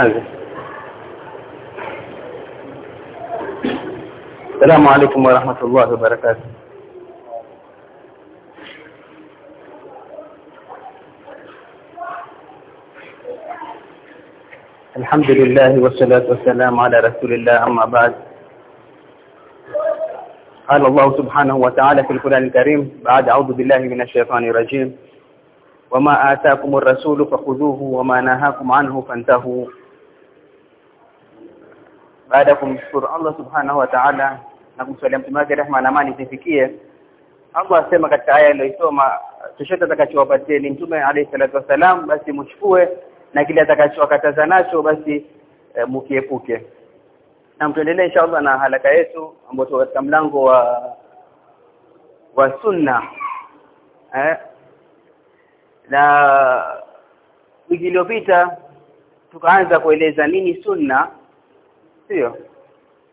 Anza. السلام عليكم ورحمة الله وبركاته. الحمد لله والصلاة والسلام على رسول الله أما بعد. قال الله سبحانه وتعالى في القرآن الكريم بعد أعوذ بالله من الشيطان الرجيم. وما آتاكم الرسول فخذوه وما نهاكم عنه فانتهوا baada ya kumshukuru Allah subhanahu wa ta'ala na kumswalia mtume wake rehma na amani zifikie Allah asema katika aya iliyosoma chochote atakachowapatia mtume alayhi salatu wasalam basi mchukue na kile atakachowakataza nacho basi e, mukiepuke na mtuendelee inshallah na halaka yetu ambayo tuko katika mlango wa wa sunna eh na wiki iliyopita tukaanza kueleza nini sunna sio?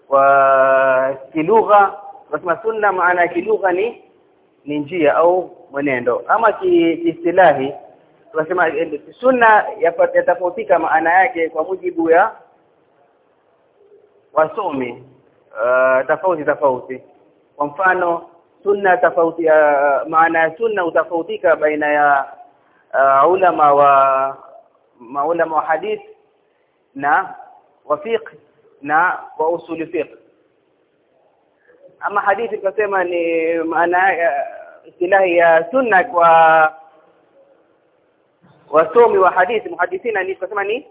Kwa kilugha tunasema sunna maana ya kilugha ni ni njia au mwenendo. Ama kiistilahi tunasema sunna yatafautika maana yake kwa mujibu ya wasomi uh, tofauti tofauti. Kwa mfano sunna tofauti uh, maana ya sunna utafautika baina ya uh, ulama wa maulama wa hadith na wa fiqh na wa usul fiqh. Ama hadithi tukasema ni maana istilahi ya sunna kwa wasomi wa hadithi muhadithina ni tukasema ni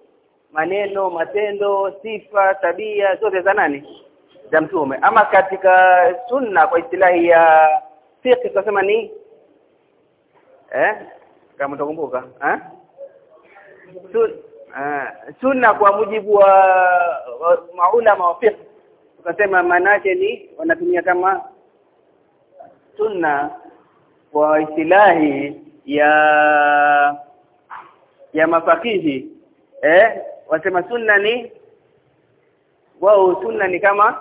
maneno matendo sifa tabia zote za nani? Za mtume. Ama katika sunna kwa istilahi ya fiqh tukasema ni eh kama utakumbuka eh? Uh, sunna kwa mujibu wa, wa maulama wa fiqh. Tukasema manake ni wanatumia kama sunna kwa istilahi ya ya mafakihi eh? Wasema sunna ni wao sunna ni kama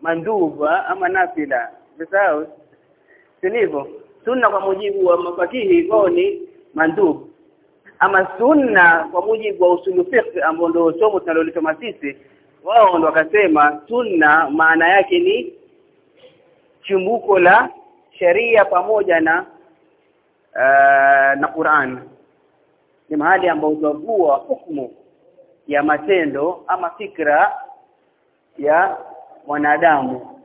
manduba ama nafila. Sawa sivyo sunna kwa mujibu wa mafakihi kwao ni mandub. Ama sunna kwa mujibu wa usulu fiqh ambao ndio somo tunalolisoma sisi wao ndo wakasema sunna maana yake ni chimbuko la sheria pamoja na uh, na Qur'an. Ni mahali ambapo utavua hukumu ya matendo ama fikra ya mwanadamu.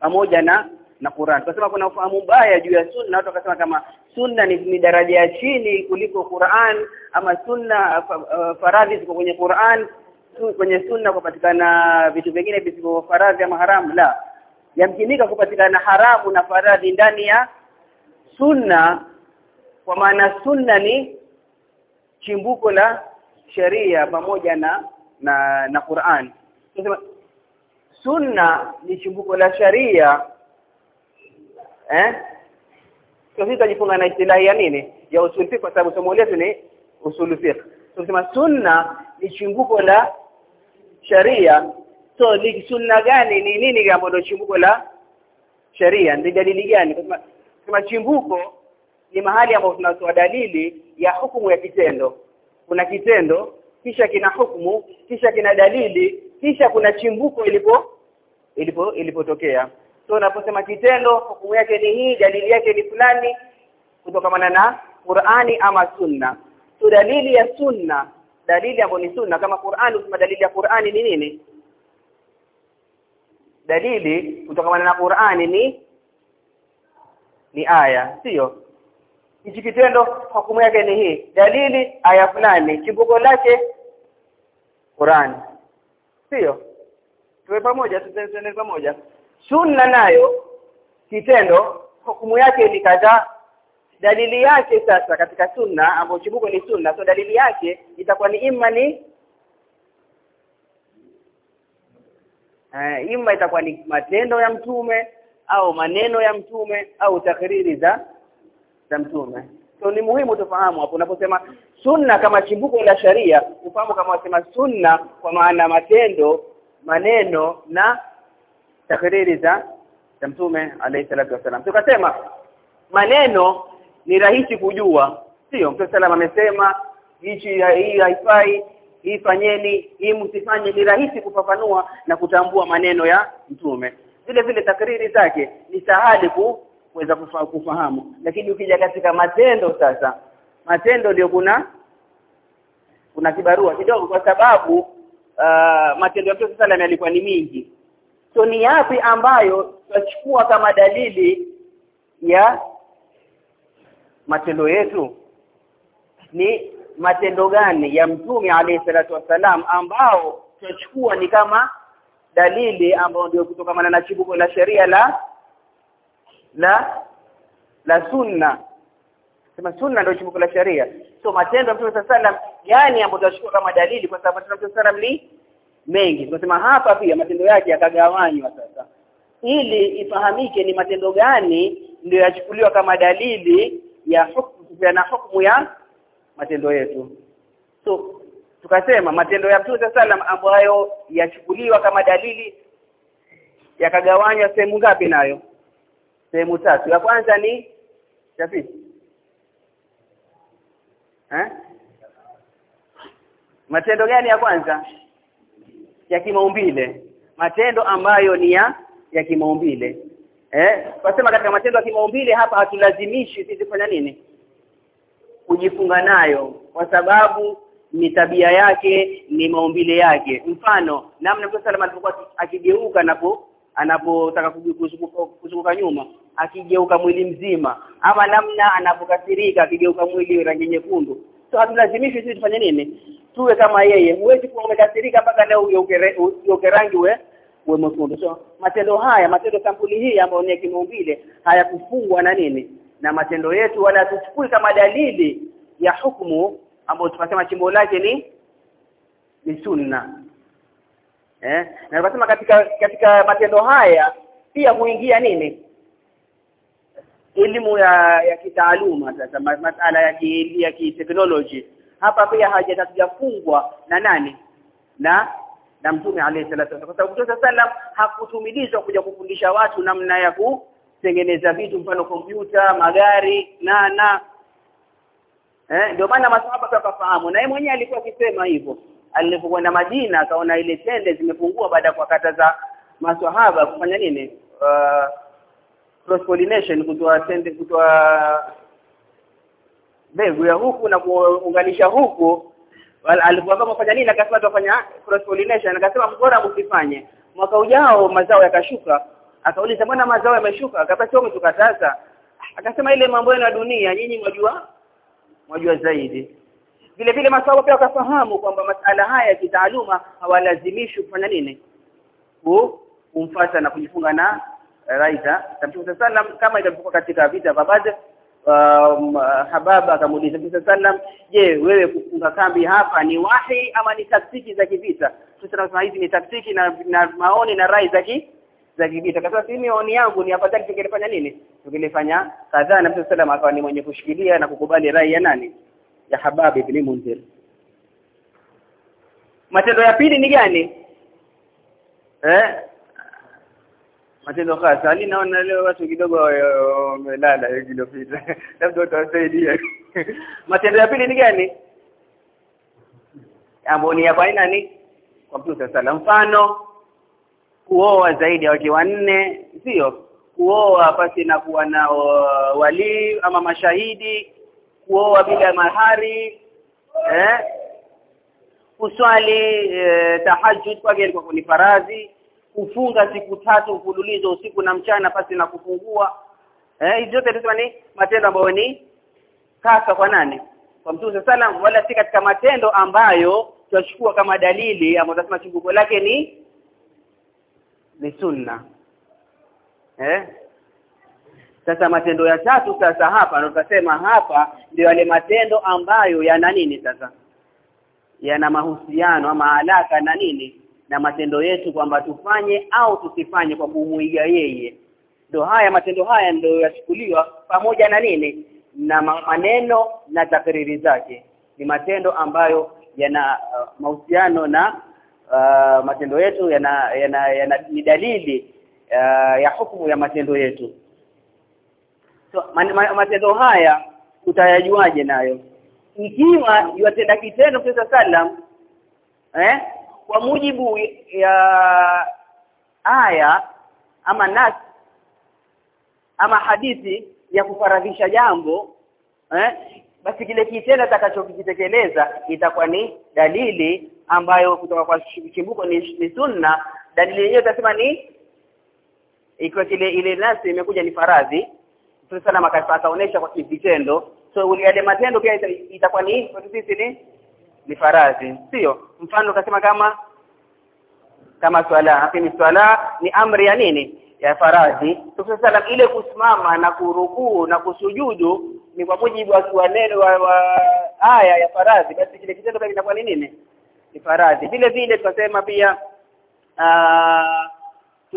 Pamoja na na Qur'an. Tukasema kuna ufahamu mbaya juu ya sunna, watu wakasema kama sunna ni, ni daraja ya chini kuliko Qur'an ama sunna uh, faradhi ziko kwenye Qur'an kwenye sunna kupatikana vitu vingine visivyo faradhi ama haramu. La yamkinika kupatikana haramu na faradhi ndani ya sunna kwa maana sunna ni chimbuko la sheria pamoja na na na Qur'an. Sunna ni chimbuko la sheria eh? Tunajifunga na istilahi ya nini? Ya usul fiqh kwa sababu somo letu ni usul fiqh. Tunasema sunna ni chimbuko la sharia. So ni sunna gani? Ni nini ambalo chimbuko la sharia? Ni dalili gani? Kama chimbuko ni mahali ambapo tunatoa dalili ya hukumu ya kitendo. Kuna kitendo kisha kina hukumu kisha kina dalili kisha kuna chimbuko ilipo ilipo ilipotokea so unaposema kitendo hukumu yake ni hii dalili yake ni fulani kutokana na Qur'ani ama Sunna. So dalili ya Sunna dalili ambayo ni Sunna kama Qur'ani usema dalili ya Qur'ani ni nini? Dalili kutokana na Qur'ani ni ni aya sio? Hichi kitendo hukumu yake ni hii dalili aya fulani chimbuko lake Qur'ani. Sio? Tuwe pamoja tutende pamoja sunna nayo kitendo hukumu yake ni kadhaa dalili yake sasa katika sunna ambayo chimbuko ni sunna so dalili yake itakuwa ni imma ni eh, imma itakuwa ni matendo ya mtume au maneno ya mtume au takriri za za mtume. So ni muhimu tufahamu hapo unaposema sunna kama chimbuko la sharia ufahamu kama wasema sunna kwa maana matendo maneno na takriri za za mtume alayhi salatu tukasema maneno ni rahisi kujua. Sio mtume salama amesema hichi hii haifai hii fanyeni hii msifanye. Ni rahisi kufafanua na kutambua maneno ya mtume. Vile vile takriri zake ni sahali ku kuweza kufahamu. Lakini ukija katika matendo sasa matendo ndio kuna kuna kibarua kidogo kwa sababu uh, matendo ya Mtume sallam yalikuwa ni mingi so ni yapi ambayo tutachukua kama dalili ya matendo yetu? Ni matendo gani ya mtume alayhi salatu wasalam ambao tutachukua ni kama dalili ambayo ndio kutokana na chibuko la sheria la la la sunna? Sema sunna ndio chibuko la sheria. So matendo ya mtume sallam yani ambayo tutachukua kama dalili kwa sababu mtume sallam ni mengi. Tunasema hapa pia matendo yake yakagawanywa sasa. Ili ifahamike ni matendo gani ndio yachukuliwa kama dalili ya hukumu na hukumu ya matendo yetu. So tukasema matendo ya Mtume sallam ambayo yachukuliwa kama dalili yakagawanywa sehemu ngapi nayo? Sehemu tatu. Ya kwanza ni yapi eh? Matendo gani ya kwanza ya kimaumbile. Matendo ambayo ni ya ya kimaumbile. Eh tunasema katika matendo ya kimaumbile hapa hatulazimishi sisi kufanya nini? Kujifunga nayo kwa sababu ni tabia yake ni maumbile yake. Mfano namna Mtume salama alipokuwa akigeuka anapo anapotaka kuzunguka nyuma akigeuka mwili mzima. Ama namna anapokasirika akigeuka mwili rangi nyekundu so hatulazimishi sisi tufanye nini? Tuwe kama yeye. Huwezi kuwa umekasirika mpaka leo uyoke rangi we we mwekundu. So matendo haya matendo sampuli hii ambayo ni kimaumbile hayakufungwa na nini? Na matendo yetu wala tuchukui kama dalili ya hukumu ambayo tunasema chimbo lake ni ni sunna. Eh? Na tunasema katika katika matendo haya pia huingia nini elimu ya ya kitaaluma sasa masala ya ki, ya kiteknoloji. Hapa pia hajatafungwa na nani? Na na mtume alayhi salatu wasallam kwa sababu Mtume sallam hakutumilizwa kuja kufundisha watu namna ya kutengeneza vitu mfano kompyuta magari na na. Eh ndio maana masahaba wakafahamu na yeye mwenyewe alikuwa akisema hivyo. Alipokwenda Madina akaona ile tende zimepungua baada ya kuwakataza masahaba kufanya nini? Uh, cross pollination kutoa tende kutoa mbegu ya huku na kuunganisha huku. Alikuwa kama fanya nini akasema tufanya cross pollination akasema bora msifanye? Mwaka ujao mazao yakashuka. Akauliza mbona mazao yameshuka? Akasema sio mtukataza akasema ile mambo ya dunia nyinyi mwajua mwajua zaidi. Vile vile maswahaba pia wakafahamu kwamba masala haya ya kitaaluma hawalazimishi kufanya nini? Kumfuata na kujifunga na raisa Mtume sallam kama ilivyokuwa katika vita vya Badr um, Hababa akamuuliza Mtume sallam je wewe kufunga kambi hapa ni wahi ama ni taktiki za kivita? Tunasema hizi ni taktiki na, na maoni na rai za za kivita. Kwa sababu mimi maoni yangu ni hapa afadhali tungelifanya nini? Tungelifanya kadhaa. Na Mtume sallam akawa ni mwenye kushikilia na kukubali rai ya nani? Ya Habab ibn Munzir. Matendo ya pili ni gani? Eh matendo hasa ali naona leo watu kidogo wamelala hiyo kilopita labda utasaidia. Matendo ya pili ni gani? Ambapo ni ya aina ni? Mtume sala mfano kuoa zaidi ya wake wanne sio? Kuoa basi na kuwa na wali ama mashahidi kuoa bila mahari eh? Kuswali eh, tahajjud kwa kwa ni faradhi kufunga siku tatu mfululizo usiku na mchana pasi na kufungua. Eh hizo zote tunasema ni matendo ambayo ni kaka kwa nani? Kwa Mtume sallam wala si katika matendo ambayo tunachukua kama dalili ambayo tunasema chimbuko lake ni ni sunna. Eh? Sasa matendo ya tatu sasa hapa ndio tutasema hapa ndio yale matendo ambayo yana nini sasa? Yana mahusiano ama alaka na nini na matendo yetu kwamba tufanye au tusifanye kwa kumuiga yeye. Ndio haya matendo haya ndio yachukuliwa pamoja na nini? Na maneno na takriri zake. Ni matendo ambayo yana uh, mahusiano na uh, matendo yetu yana, yana, yana ni dalili uh, ya hukumu ya matendo yetu. So man, man, matendo haya utayajuaje nayo? Ikiwa yatenda kitendo kwa sallam eh kwa mujibu ya aya ama nas ama hadithi ya kufaradhisha jambo eh basi kile kitendo atakachokitekeleza itakuwa ni dalili ambayo kutoka kwa chimbuko ni, ni sunna. Dalili yenyewe utasema ni ikiwa kile ile nasi imekuja ni faradhi. Mtume sana akaonesha kwa vitendo so yale matendo pia itakuwa ni sisi ni ni faradhi sio? Mfano kasema kama kama swala lakini swala ni amri ya nini? Ya faradhi tukisema ile kusimama na kurukuu na kusujudu ni kwa mujibu wa neno wa, wa aya ya faradhi basi kile kitendo pia kinakuwa ni nini? Ni faradhi vile vile tukasema pia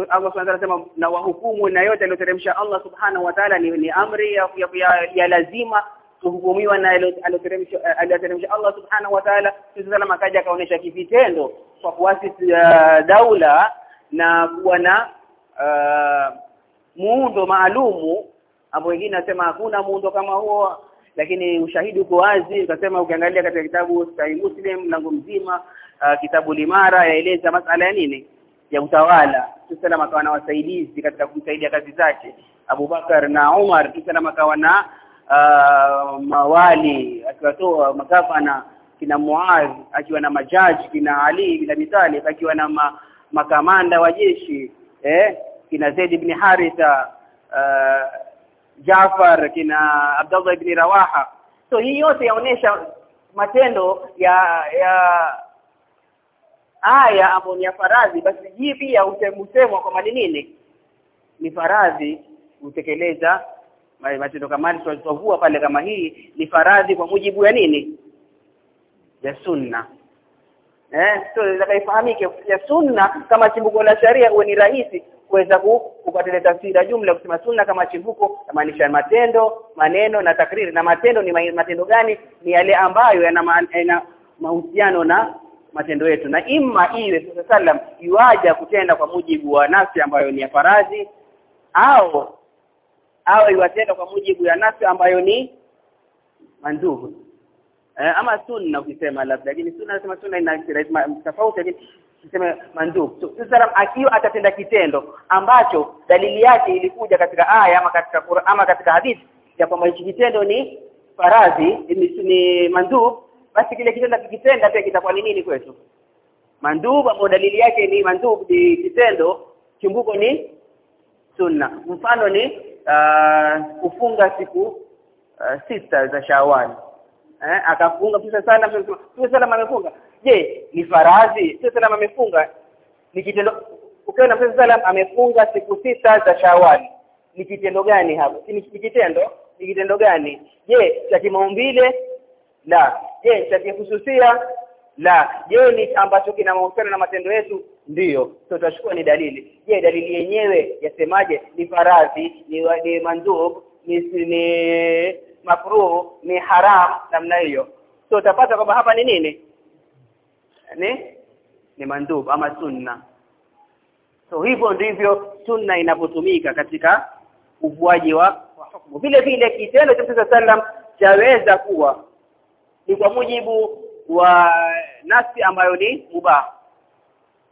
Allah subhanahu anasema na wahukumu na yote aliyoteremsha Allah subhanahu wa ta'ala ni, ni amri ya, ya, ya, ya lazima kuhukumiwa na aliyoteremsha aliyoteremsha Allah subhanahu wa ta'ala sallam akaja akaonesha kivitendo kwa kuasisi uh, daula na kuwa na uh, muundo maalumu ambao wengine nasema hakuna muundo kama huo lakini ushahidi uko wazi. Ukasema ukiangalia katika kitabu Sahih Muslim mlango mzima uh, kitabu limara yaeleza masala ya nini? Ya utawala. Tusalama akawa na wasaidizi katika kumsaidia kazi zake. Abubakar na Umar tusalama akawa na uh, mawali akiwatoa magavana kina Muaz akiwa na majaji kina Ali bin Abi akiwa na ma, makamanda wa jeshi eh kina Zaid ibn Haritha uh, Jafar kina Abdullah ibn Rawaha. So hii yote yaonesha matendo ya ya aya ambayo ni ya faradhi. Basi hii pia usemwa kwa nini? Ni faradhi utekeleza matendo kama tulitovua pale kama hii ni faradhi kwa mujibu ya nini? Ya sunna. Eh so ifahamike ya sunna kama chimbuko la sharia huwa ni rahisi kuweza kupata tafsiri jumla kusema sunna kama chimbuko maanisha matendo maneno na takriri. Na matendo ni matendo gani? Ni yale ambayo yana mahusiano na matendo yetu. Na imma iwe sallam yuaja kutenda kwa mujibu wa nafsi ambayo ni ya faradhi au au iwatenda kwa mujibu ya nasi ambayo ni mandubu eh, ama sunna ukisema labda lakini sunna nasema sunna ina tofauti lakini tuseme so, sallam akiwa atatenda kitendo ambacho dalili yake ilikuja katika aya ama katika Qur'an ama katika hadithi ya kwamba hichi kitendo ni faradhi ni, ni mandub basi kile kitendo kikitenda pia kitakuwa ni nini kwetu? Mandub ambao dalili yake ni mandub ni kitendo chimbuko ni sunna. Mfano ni uh, kufunga siku uh, sita za Shawwal. Eh akafunga Mtume sana Mtume sana amefunga. Je ni faradhi? Mtume sana amefunga. Ni kitendo ukiona Mtume sana amefunga siku sita za Shawwal ni kitendo gani hapo? Ni kitendo ni kitendo gani? Je cha kimaumbile? La. Je cha kihususia la je ni ambacho kina mahusiano na matendo yetu? Ndiyo. Tutachukua ni dalili. Je dalili yenyewe yasemaje? Ni faradhi ni, ni mandub ni, ni makruh ni haram namna hiyo. So utapata kwamba hapa ni nini? Ni ni mandub ama sunna. So hivyo ndivyo sunna inapotumika katika uvuaji wa, wa hukumu. Vile vile kitendo cha Mtume sallam chaweza kuwa ni kwa mujibu wa nafsi ambayo ni mubah.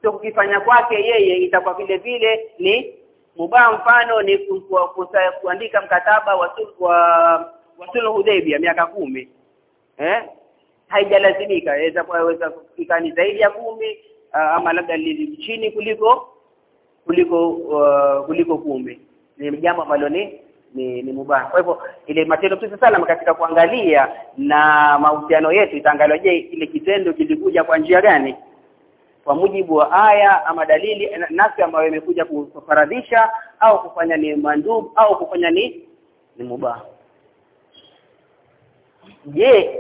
Sio kukifanya kwake yeye itakuwa vile vile ni mubah. Mfano ni kuandika mkataba wa wa sulhu Hudaybia miaka kumi. Eh? Haijalazimika. Inaweza kuweza kufika ni zaidi ya kumi ama labda ni chini kuliko kuliko uh, kuliko kumi. Ni jambo ambalo ni ni, ni mubah kwa hivyo ile matendo tu salama katika kuangalia na mahusiano yetu itaangalia je ile kitendo kilikuja kwa njia gani? Kwa mujibu wa aya ama dalili nasi ambayo imekuja kufaradhisha au kufanya ni mandub au kufanya ni ni mubah je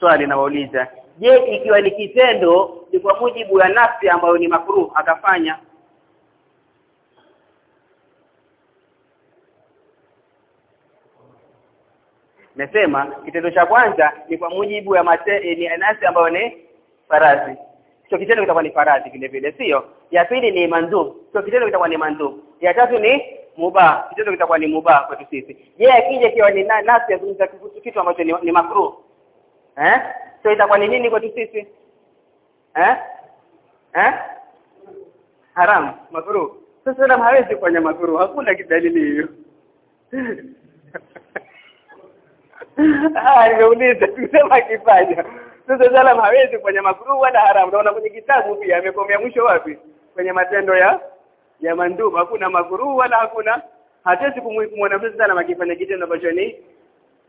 swali nawauliza je ikiwa ni kitendo ni kwa mujibu wa nafsi ambayo ni makruh akafanya Nasema kitendo cha kwanza ni kwa mujibu wa mate, ni anasi ambayo ni farasi. Sio kitendo kitakuwa ni farasi vile vile sio? Ya pili ni mandub. Sio kitendo kitakuwa ni mandub. Ya tatu ni mubah. Kitendo kitakuwa ni mubah kwetu sisi. Je, akija kiwa ni nasi yazungumza kitu ambacho ni, ni makruh. eh so itakuwa ni nini kwetu sisi eh eh haram makruh sasa hawezi kufanya makruh hakuna kidalili hiyo ah nimeuliza. Tusema kifanya sasa salam hawezi kufanya makruh wala haram. Unaona kwenye kitabu pia amekomea mwisho wapi? Kwenye matendo ya ya mandubu hakuna makruh wala hakuna hatuwezi kumwona mtu sana akifanya kitendo ambacho ni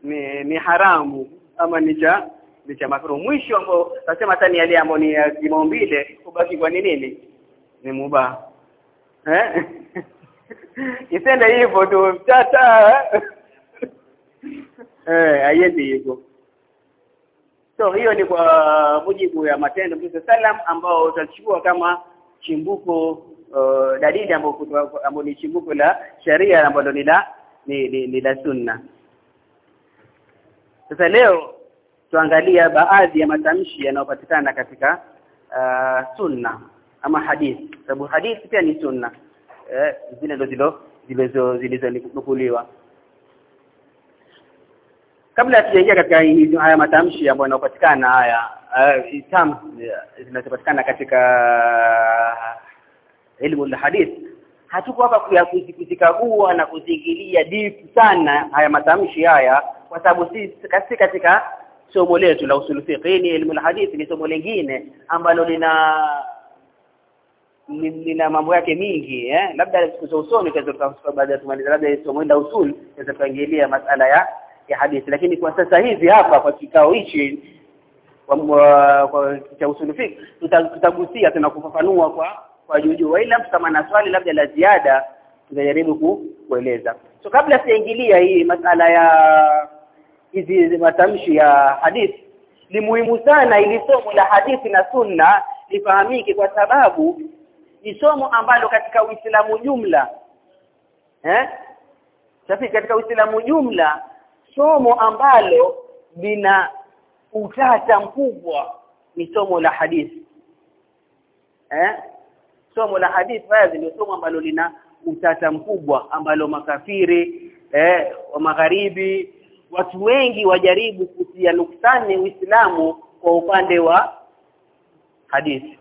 ni, ni haramu ama ni cha ni cha makruh. Mwisho ambao nasema hata ni yale ambayo ni ya kimaumbile kubaki kwa ni nini? Ni mubah. Eh? Isende hivyo tu. Tata eh ayendi hivyo. So hiyo ni kwa mujibu ya matendo Mtume sallam ambao utachukua kama chimbuko uh, dalili ambayo ni chimbuko la sharia ambalo ni la ni, ni, ni la sunna. Sasa leo tuangalia baadhi ya matamshi yanayopatikana katika uh, sunna ama hadithi sababu hadithi pia ni sunna. Eh, zile ndo zilizo zilizonukuliwa kabla tujaingia katika haya matamshi ambayo yanapatikana haya uh, terms zinazopatikana katika elimu ya hadith hatuko hapa kuzikagua na kuzingilia deep sana haya matamshi haya kwa sababu sisi si katika somo letu la usul fiqh ni elimu ya ni somo lingine ambalo lina lina mambo yake mingi eh. Labda siku za usoni baada ya tumaliza labda somo la usul tutaweza kuangalia masala ya ya hadithi. Lakini kwa sasa hivi hapa kwa kikao hichi cha usul fiqh tutagusia tena kufafanua kwa kwa juju. Ila kama na swali labda la ziada tutajaribu kueleza. So kabla sijaingilia hii masala ya hizi matamshi ya hadithi ni muhimu sana ili somo la hadithi na sunna lifahamike kwa sababu ni somo ambalo katika Uislamu jumla eh? Katika Uislamu jumla somo ambalo lina utata mkubwa ni somo la hadithi eh somo la hadithi haya ni somo ambalo lina utata mkubwa ambalo makafiri eh wa magharibi watu wengi wajaribu kutia nuksani Uislamu kwa upande wa hadithi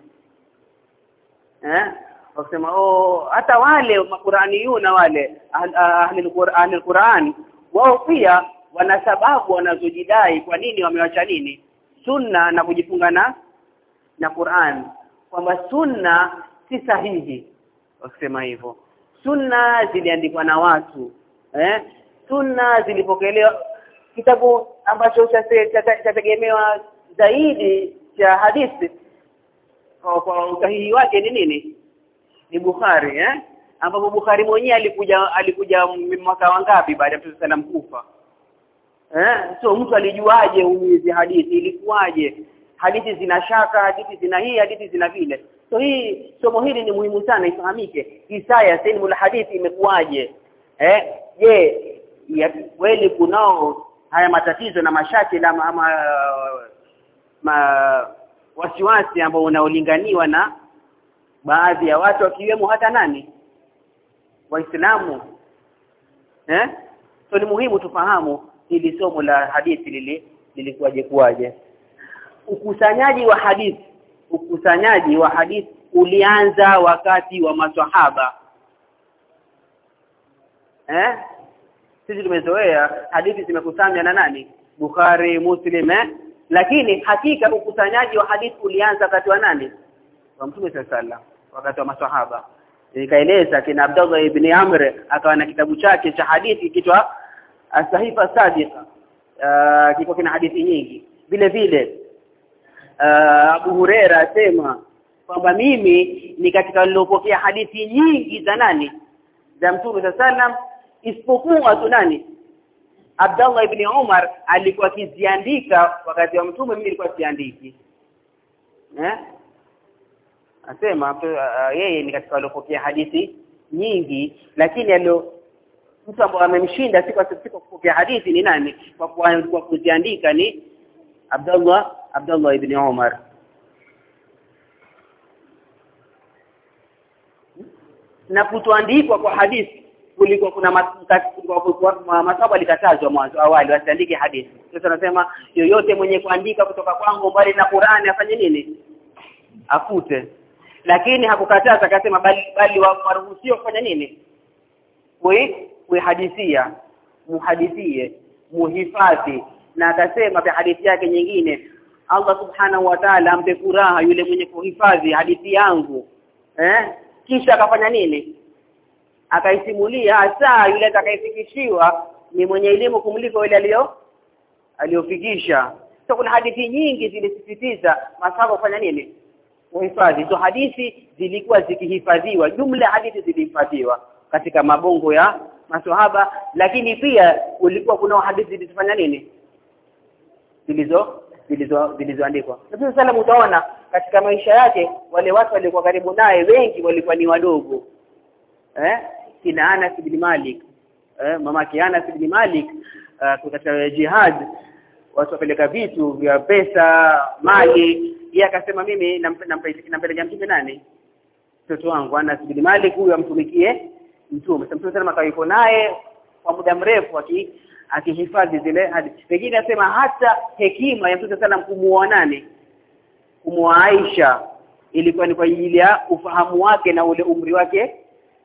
eh wasema oh hata wale makuraniyuna wale ahli alquran wao pia wana sababu wanazojidai kwa nini wamewacha nini. Sunna na kujifunga na na Qur'an. Kwamba sunna si sahihi. Wakisema hivyo. Sunna ziliandikwa na watu. Eh? Sunna zilipokelewa kitabu ambacho chategemewa zaidi cha hadithi. Kwa, kwa usahihi wake ni nini? Ni Bukhari eh? Ambapo Bukhari mwenyewe alikuja alikuja mwaka wangapi baada ya Mtume kufa eh so mtu alijuaje hizi hadithi? Ilikuwaje? Hadithi zina shaka hadithi zina hii hadithi zina vile. So hii somo hili ni muhimu sana ifahamike. Isaya ilmu hadithi imekuwaje? Eh je kweli kunao haya matatizo na mashaki na ama ma wasiwasi ambao unaolinganiwa na baadhi ya watu wakiwemo hata nani? Waislamu. Eh so ni muhimu tufahamu ili somo la hadithi lili lilikuwaje kuwaje? Ukusanyaji wa hadithi ukusanyaji wa hadithi ulianza wakati wa maswahaba. Eh? Sisi tumezoea hadithi zimekusanywa na nani? Bukhari Muslim eh? Lakini hakika ukusanyaji wa hadithi ulianza wakati wa nani? Wa Mtume sallallahu wakati wa maswahaba. Nikaeleza kina Abdullah ibn Amr akawa na kitabu chake cha hadithi kitwa As-Sahifa Sadiqa uh, kiko kina hadithi nyingi. Vile vile uh, Abu Huraira asema kwamba mimi ni katika nilopokea hadithi nyingi za nani? Za Mtume sallam isipokuwa tu nani? Abdullah ibn Umar alikuwa akiziandika wakati wa Mtume mimi nilikuwa siandiki. Eh? Asema uh, yeye ni katika waliopokea hadithi nyingi lakini alio mtu ambaye amemshinda si kwa kupokea hadithi ni nani? Kwa kwa, kuziandika ni Abdullah Abdullah ibn Umar na kutoandikwa kwa hadithi kulikuwa kuna masaba alikatazwa mwanzo awali wasiandike hadithi. Sasa nasema yoyote mwenye kuandika kutoka kwangu mbali na Qur'ani afanye nini? Afute. Lakini hakukataza akasema bali bali waruhusiwa kufanya nini kuihadithia muhadithie muhifadhi. Na akasema kwa hadithi yake nyingine Allah subhanahu wa ta'ala ampe furaha yule mwenye kuhifadhi hadithi yangu. Eh? Kisha akafanya nini? Akaisimulia hasa yule atakayefikishiwa ni mwenye elimu kumliko yule aliyo aliyofikisha. So kuna hadithi nyingi zilisisitiza masahaba kufanya nini? Kuhifadhi. So hadithi zilikuwa zikihifadhiwa. Jumla hadithi zilihifadhiwa katika mabongo ya maswahaba lakini pia kulikuwa kuna hadithi zilizofanya nini? Zilizo zilizo zilizoandikwa. Nabii sallam utaona katika maisha yake wale watu walikuwa karibu naye wengi walikuwa ni wadogo. Eh kina Anas ibn Malik eh mama Anas ibn Malik uh, katika jihad watu wapeleka vitu vya pesa mali. Yeye akasema mimi nampelekea mtume nani? Mtoto wangu Anas ibn Malik huyu amtumikie mtume mtume sana akaiko naye kwa muda mrefu akihifadhi zile hadithi. Pengine asema hata hekima ya mtume sana kumuoa nani? Kumuoa Aisha. Ilikuwa ni kwa ajili ya ufahamu wake na ule umri wake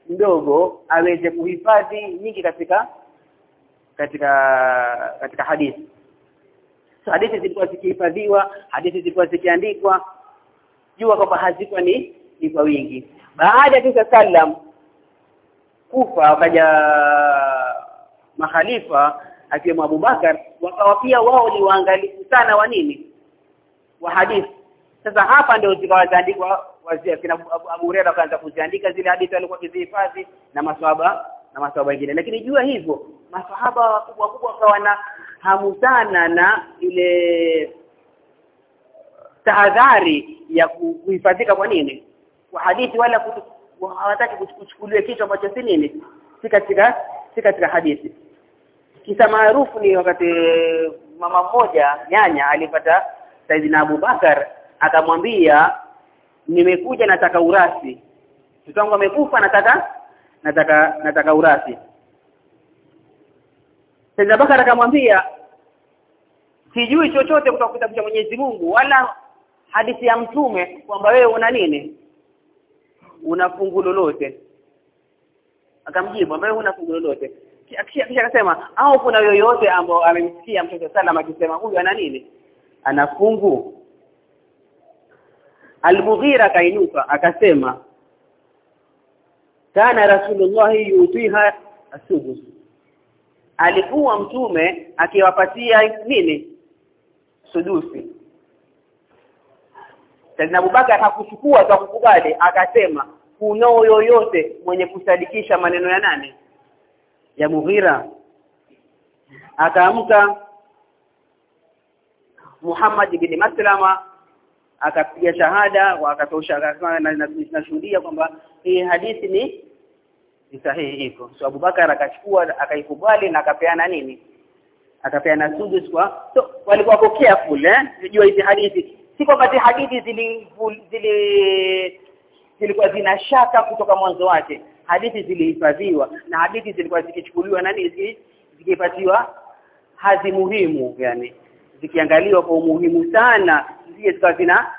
mdogo aweze kuhifadhi nyingi katika katika katika hadithi. So, hadithi zilikuwa zikihifadhiwa hadithi zilikuwa zikiandikwa jua kwamba hazikuwa ni ni kwa wingi. Baada ya Mtume sallam kufa wakaja makhalifa akiwemo Abubakar wakawa pia wao ni waangalifu sana wa nini? Wa hadithi. Sasa hapa ndio zikawa zaandikwa wazia kina Abu Hurairah akaanza kuziandika zile hadithi alikuwa kizihifadhi na maswahaba na maswahaba wengine lakini jua hivyo maswahaba wakubwa wakubwa wakawa na hamu sana na ile tahadhari ya kuhifadhika kwa nini? Kwa hadithi wala hawataki kuchukuliwa kitu ambacho si nini? Si katika si katika hadithi. Kisa maarufu ni wakati mama mmoja nyanya alipata Saidina Abu Bakar akamwambia nimekuja nataka urasi mtoto wangu amekufa nataka nataka nataka urasi Saidina Bakar akamwambia sijui chochote kutoka cha Mwenyezi Mungu wala hadithi ya mtume kwamba wewe una nini una fungu lolote. Akamjibu ambaye una fungu lolote? Kisha akasema au kuna yoyote ambao amemsikia mtoto salama akisema huyu ana nini? Ana fungu. Al-Mughira kainuka akasema kana Rasulullah yutiha asudus alikuwa mtume akiwapatia nini? Sudusi Saidina Abubakar hakuchukua za kukubali akasema kunao yoyote mwenye kusadikisha maneno ya nani? ya Mughira. Akaamka Muhammad ibn Maslama akapiga shahada wa akatosha akasema nashuhudia kwamba hii hadithi ni ni sahihi iko. So Abubakar akachukua akaikubali na akapeana nini? Akapeana sujud kwa so walikuwa careful eh? Unajua hizi hadithi si kwamba zile hadithi zili zili zilikuwa zina shaka kutoka mwanzo wake. Hadithi zilihifadhiwa na hadithi zilikuwa zikichukuliwa nani zikipatiwa hazi muhimu yani zikiangaliwa kwa umuhimu sana ndiye zikawa zina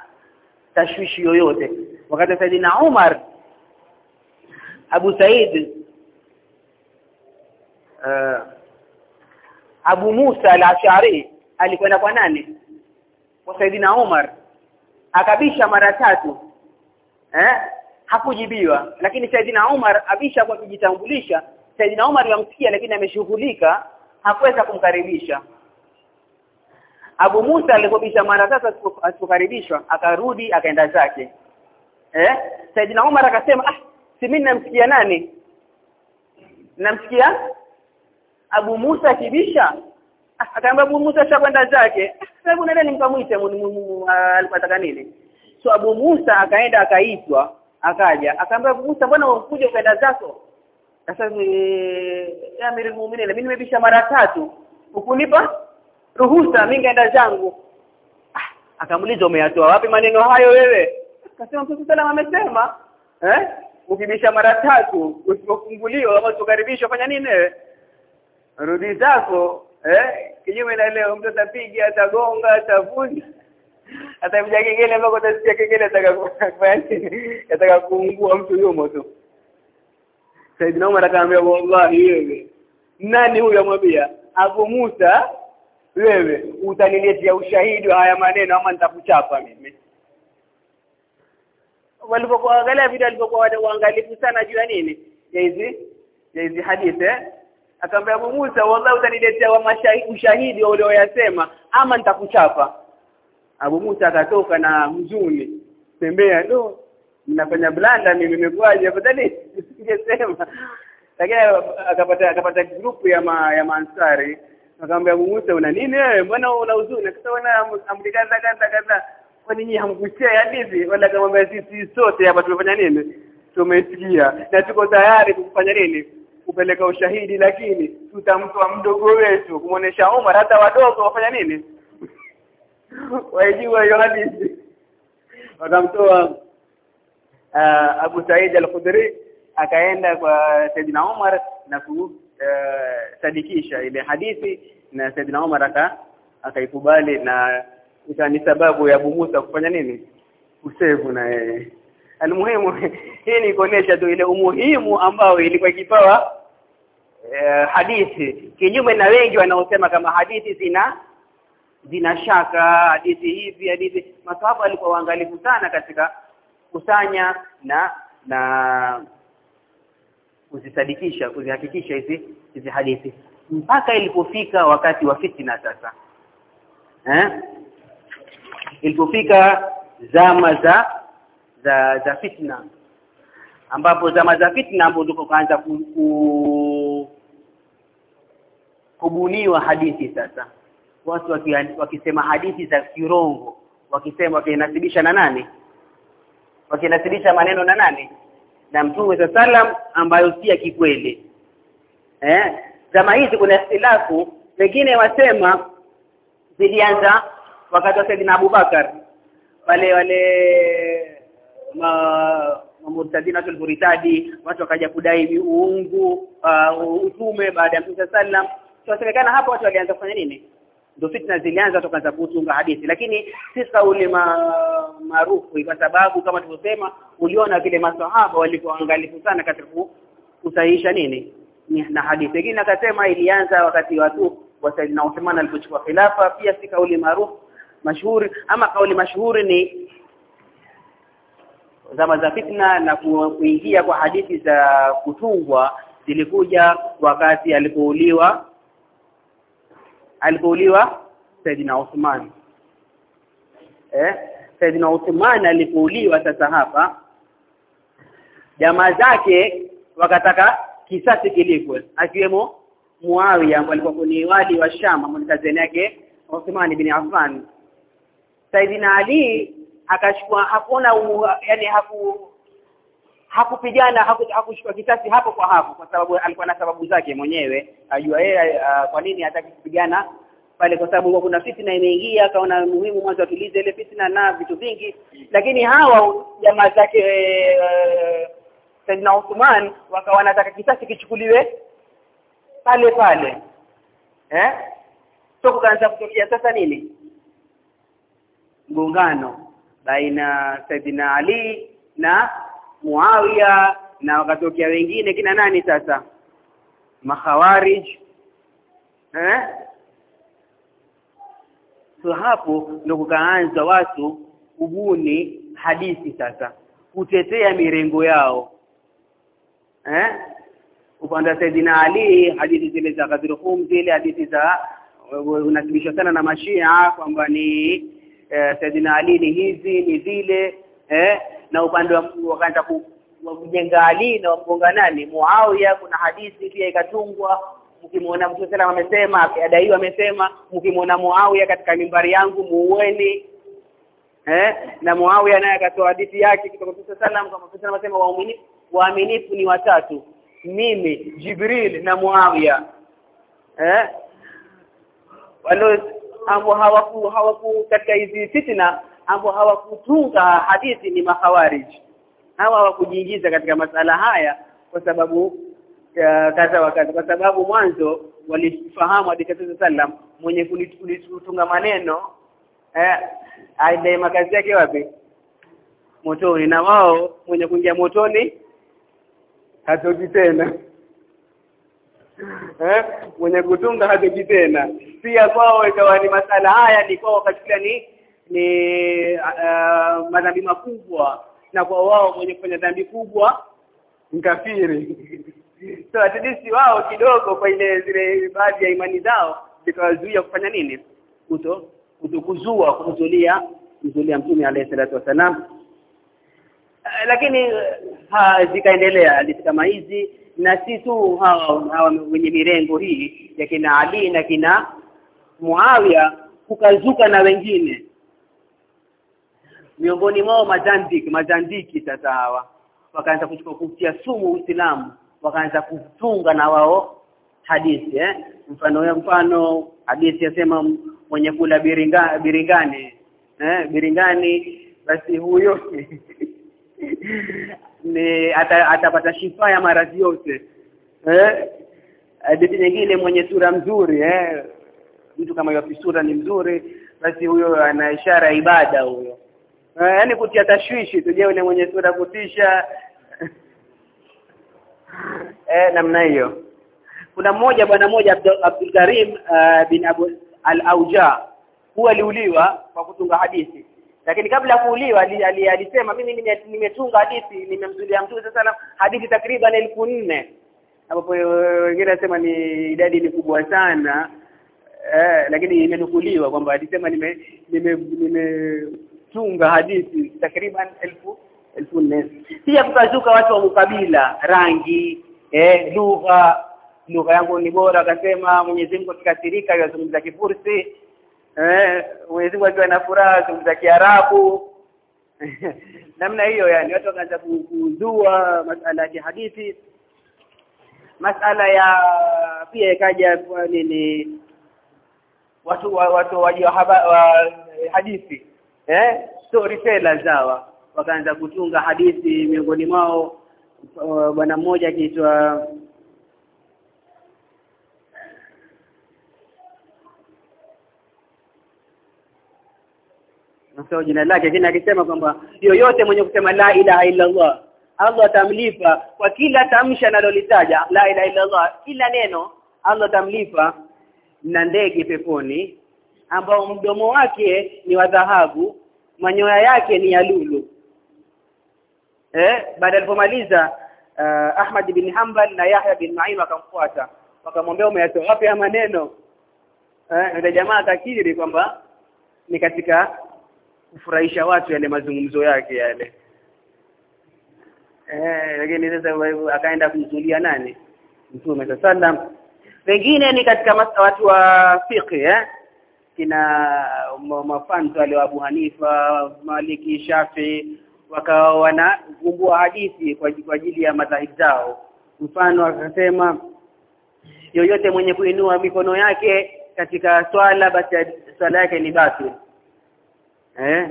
tashwishi yoyote. Wakati Saidina Umar Abu Said uh, Abu Musa al-Ash'ari alikwenda kwa nani kwa Saidina Umar akabisha mara tatu. Eh? Hakujibiwa. Lakini Saidina Umar abisha kwa kujitambulisha. Saidina Umar yamsikia lakini ameshughulika. Hakuweza kumkaribisha. Abu Musa alipobisha mara tatu asipokaribishwa akarudi akaenda zake. Eh? Saidina Umar akasema ah si mimi namsikia nani? Namsikia Abu Musa akibisha akaambia Abu Musa shakwenda zake. Hebu nenda nimkamwite alipataka nini? So Abu Musa akaenda akaitwa akaja. Akaambia Abu Musa mbona unakuja ukaenda zako? Sasa ya Amirul Mu'minin mimi nimebisha mara tatu. Ukunipa ruhusa mimi ngaenda zangu. Ah, akamuliza umeyatoa wapi maneno hayo wewe? Akasema Mtume salama amesema eh ukibisha mara tatu usipofunguliwa ama usikaribishwa fanya nini wewe? Rudi zako eh kinyume na leo mtu atapiga atagonga atavunja atapiga kengele ambako atasikia kengele atakakufanya. ataka kuungua mtu yumo tu. Saidina Umar akamwambia wallahi wewe nani huyo amwambia? Abu Musa wewe utaniletea ushahidi wa haya maneno ama nitakuchapa mimi? Walipokuwa angalia video walipokuwa waangalifu sana juu ya nini? Ya hizi ya hizi hadithi eh akamwambia Abu Musa wallahi utaniletea wa ushahidi uyasema ama nitakuchapa. Abu Musa akatoka na mzuni tembea ndo mnafanya blanda mimi nimekuaje? Afadhali ningesema. Lakini akapata akapata grupu ya ma, ya mansari. Akamwambia Abu Musa una nini wewe? Mbona una huzuni? Akaona amdikanda kaza kaza kwa nini hamkusikia hadithi wala akamwambia sisi sote hapa tumefanya nini? Tumesikia. Na tuko tayari kufanya nini kupeleka ushahidi lakini tutamtoa mdogo wetu kumuonesha Umar hata wadogo wafanya nini? Waijua hiyo hadithi. Wakamtoa uh, Abu Said al-Khudri akaenda kwa Saidina Umar na kusadikisha uh, ile hadithi na Saidina Umar aka akaikubali na ni sababu ya Abu Musa kufanya nini? Kusevu na yeye. Almuhimu hii ni kuonesha tu ile umuhimu ambao ilikuwa ikipawa eh, hadithi. Kinyume na wengi wanaosema kama hadithi zina zina shaka hadithi hivi hadithi. Masahaba walikuwa waangalifu sana katika kusanya na na kuzisadikisha kuzihakikisha hizi hizi hadithi. Mpaka ilipofika wakati wa fitina sasa. Eh? Ilipofika zama za za za fitna ambapo zama za fitna ambapo ndiko kaanza ku, ku, kubuniwa hadithi sasa. Watu wakisema hadithi za kirongo wakisema wakinasibisha na nani? Wakinasibisha maneno na nani? Na mtume wa salam ambayo si ya kikweli. Eh? Zama hizi kuna ikhtilafu wengine wasema zilianza wakati wa Saidina Abubakar. Wale wale ma murtadina tulburitadi watu wakaja kudai uungu uh, utume baada ya Mtume sallam tunasemekana hapa watu walianza kufanya nini? Ndio fitna zilianza tukaanza kutunga hadithi. Lakini si kauli ma, maarufu kwa sababu kama tulivyosema uliona vile masahaba walipoangalifu angalifu sana katika kusahihisha nini? Na hadithi. Lakini akasema ilianza wakati watu wa Saidina Uthman alipochukua khilafa pia si kauli maarufu mashuhuri. Ama kauli mashuhuri ni zama za fitna na kuingia kwa hadithi za kutungwa zilikuja wakati alipouliwa alipouliwa Saidina Uthman eh Saidina Uthman alipouliwa sasa hapa jamaa zake wakataka kisasi kilikwe akiwemo Muawiya ambaye alikuwa ni wali wa Sham ambaye yake Uthman ibn Affan. Saidina Ali akachukua hakuna yani haku hakupigana hakuchukua haku kisasi hapo kwa hapo kwa sababu alikuwa na sababu zake mwenyewe. Ajua yeye kwa nini hataki kupigana pale kwa sababu kuna fitina imeingia akaona muhimu mwanzo atulize ile fitina na vitu vingi. Lakini hawa jamaa zake uh, Saidina Uthman wakawa wanataka kisasi kichukuliwe pale pale. Eh? So kukaanza kutokea sasa nini? Mgongano baina Saidina Ali na Muawiya na wakatokea wengine kina nani sasa? Makhawarij. Eh? So hapo ndo kukaanza watu kubuni hadithi sasa kutetea mirengo yao. Eh? Upande wa Saidina Ali hadithi zile za Qadruhum zile hadithi za unasibishwa sana na mashia kwamba ni eh, Saidina Ali ni hizi ni zile eh na upande wa wakaanza kujenga Ali na wamgonga nani? Muawiya kuna hadithi pia ikatungwa mkimwona Mtume sallam amesema adaiwa amesema mkimwona Muawiya katika mimbari yangu muueni. Eh na Muawiya naye akatoa hadithi yake kutoka Mtume sallam kama Mtume amesema waaminifu waaminifu ni watatu mimi Jibril na Muawiya. Eh walo ambao hawaku hawaku katika hizi fitina ambao hawakutunga hadithi ni mahawarij hawa hawakujiingiza katika masala haya kwa sababu kaza wa kwa sababu mwanzo walifahamu hadithi za sallam mwenye kulitunga maneno eh aende makazi yake wapi? Motoni. Na wao mwenye kuingia motoni hatoji tena eh? Mwenye kutunga hatoki tena. Pia kwao ikawa ni masala haya ni kwao katika ni ni uh, madhambi makubwa. Na kwa wao mwenye kufanya dhambi kubwa mkafiri so at least wao kidogo kwa ile zile baadhi ya imani zao zikawazuia kufanya nini? Kuto kutokuzua kumzulia kumzulia mtume alayhi salatu wasalam uh, lakini uh, zikaendelea hadithi kama hizi na si tu hawa hawa wenye mirengo hii ya kina Ali na kina Muawiya kukazuka na wengine. Miongoni mwao mazandiki mazandiki sasa hawa. Wakaanza kuchukua kutia sumu Uislamu. Wakaanza kutunga na wao hadithi eh? Mfano ya mfano hadithi yasema mwenye kula biringa, biringani eh? Biringani basi huyo ni ata, atapata shifa ya maradhi yote eh? Hadithi nyingine mwenye sura mzuri eh? Mtu kama hiyo sura ni mzuri basi huyo ana ishara ibada huyo. Eh, yani kutia tashwishi tujue yule mwenye sura kutisha? Eh namna hiyo. Kuna mmoja bwana mmoja Abdul Karim uh, bin Abu al-Auja. Huwa aliuliwa kwa kutunga hadithi lakini kabla kuuliwa alisema mimi nimetunga hadithi nimemzulia mtume sasa hadithi takriban elfu nne. Ambapo wengine nasema ni idadi ni kubwa sana. Eh, lakini imenukuliwa kwamba alisema nime nimetunga nime hadithi takriban elfu elfu nne. Pia kukazuka watu wa mukabila rangi eh, lugha. Lugha yangu ni bora akasema Mwenyezi Mungu akikasirika yazungumza Kifursi eh Mwenyezi Mungu akiwa na furaha zungumza Kiarabu. Namna hiyo yani watu wakaanza kuzua masala ya hadithi masala ya pia ikaja nini watu wa, watu wajua wa hadithi. Eh storytellers hawa wakaanza kutunga hadithi miongoni mwao. Bwana mmoja akiitwa Nasema jina lake lakini akisema kwamba yoyote mwenye kusema la ilaha illa Allah Allah atamlipa kwa kila tamsha analolitaja la ilaha illa Allah kila neno Allah atamlipa na ndege peponi ambao mdomo wake ni wa dhahabu manyoya yake ni ya lulu. Eh baada alipomaliza uh, Ahmad bin Hanbal na Yahya bin Ma'in wakamfuata wakamwambia umeyatoa wapi ya maneno? Eh jamaa akakiri kwamba ni katika kufurahisha watu yale mazungumzo yake yale. Eh lakini sasa akaenda kumzulia nani? Mtume sallam. Pengine ni katika watu wa fiqh eh? Kina mafanzo wale wa Abu Hanifa Maliki Shafi wakawa wanagumbua hadithi kwa ajili ya madhahib zao. Mfano akasema yoyote mwenye kuinua mikono yake katika swala basi swala yake ni batil eh?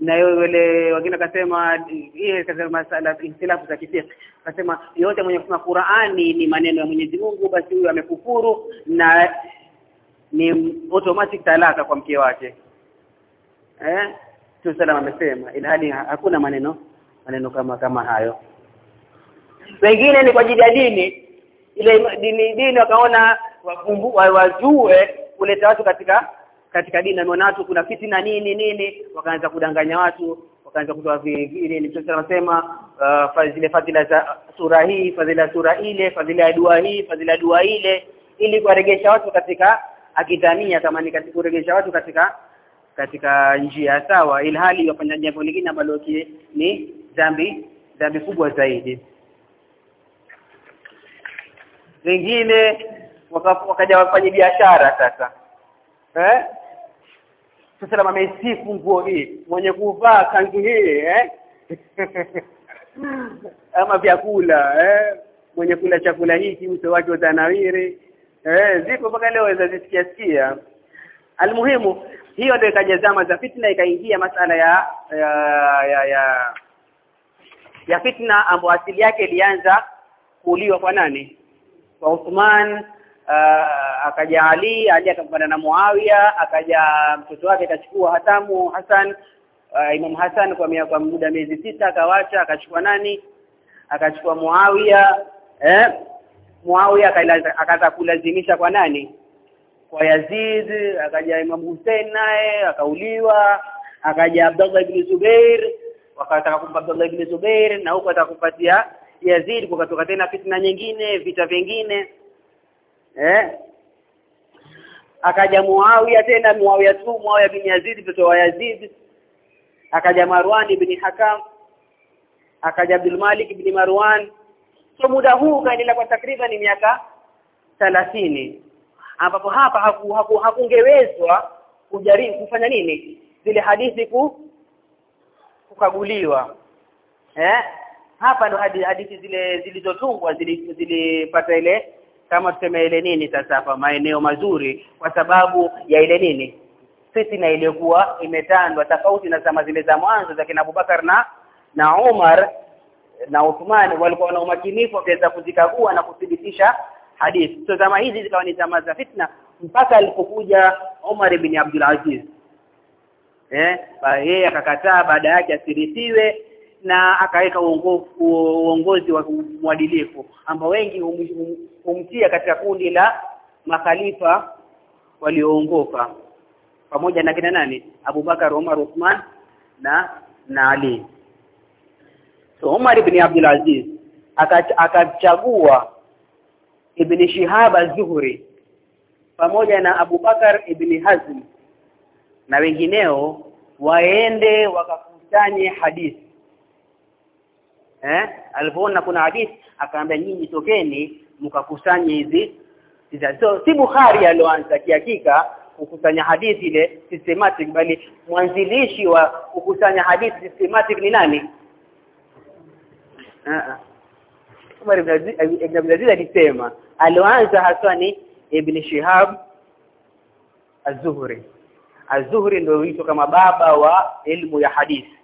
Na yule wengine akasema yeye kasema masala ikhtilafu za kifiqh akasema yote mwenye kusoma Qur'ani ni maneno ya Mwenyezi Mungu basi huyo amekufuru na ni automatic talaka kwa mke wake. Eh? Tusalama amesema ilhali hakuna maneno maneno kama kama hayo. Wengine ni kwa ajili ya dini. Ile dini dini wakaona wajue kuleta watu katika katika dini na watu kuna fitina nini nini wakaanza kudanganya watu wakaanza kutoa vile ni mtume anasema uh, zile fadhila za sura hii fadhila sura ile fadhila ya dua hii fadhila dua ile ili kuwaregesha watu katika akidhania kama ni katika kuregesha watu katika katika njia sawa ilhali wafanya jambo lingine ambalo ni dhambi dhambi kubwa zaidi. Wengine wakaja wafanye biashara sasa. Eh sasa amesifu nguo hii mwenye kuvaa kanzu hii eh? Ama vyakula eh? Mwenye kula chakula hiki uso wake utanawiri eh? Zipo mpaka leo waweza zisikia sikia. Almuhimu hiyo ndio ikaja zama za fitna ikaingia masala ya ya ya, ya ya fitna ambayo asili yake ilianza kuuliwa kwa nani? Kwa Uthman uh, akaja Ali Ali akampanda na Muawiya akaja mtoto wake akachukua hatamu Hassan. Uh, Imam Hassan kwa mia, kwa muda miezi sita akawacha akachukua nani? Akachukua Muawiya. Eh? Muawiya akaanza kulazimisha kwa nani? Kwa Yazid akaja Imam Hussein naye akauliwa. Akaja Abdullah ibn Zubair wakataka kumpa Abdullah ibn Zubair na huko atakupatia Yazid kukatoka tena fitna nyingine vita vingine eh? Akaja Muawiya tena Muawiya tu Muawiya bin Yazid mtoto wa Yazid. Akaja Marwan ibn Hakam. Akaja Abdul Malik ibn Marwan. So muda huu kaendelea kwa takriban miaka 30 ambapo hapa haku, haku, hakungewezwa kujaribu kufanya nini? Zile hadithi ku kukaguliwa. Eh? Hapa ndo hadithi, zile zilizotungwa zilipata ile kama tuseme ile nini sasa hapa maeneo mazuri kwa sababu ya ile nini? Fitna iliyokuwa imetandwa tofauti na zama zile za mwanzo za kina Abubakar na na Umar na Uthman walikuwa na umakinifu wakiweza kuzikagua na kuthibitisha hadithi. So zama hizi zikawa ni zama za fitna mpaka alipokuja Umar ibn Abdul Aziz. Eh yeye akakataa baada yake asirithiwe na akaweka uongozi wa mwadilifu ambao wengi humtia katika kundi la makhalifa walioongoka pamoja na kina nani? Abubakar Umar Uthman na na Ali. So Umar ibn Abdul Aziz akachagua Ibn Shihab az-Zuhri pamoja na Abubakar ibn Hazm na wengineo waende wakakusanye hadithi eh? Alipoona kuna hadithi akaambia nyinyi tokeni mkakusanye hizi so si Bukhari alioanza kihakika kukusanya hadithi ile systematic bali mwanzilishi wa kukusanya hadithi systematic ni nani? Ah Umar ibn Abdul Aziz alisema alioanza haswa ni Ibn Shihab Az-Zuhri Az-Zuhri ndio huitwa kama baba wa ilmu ya hadithi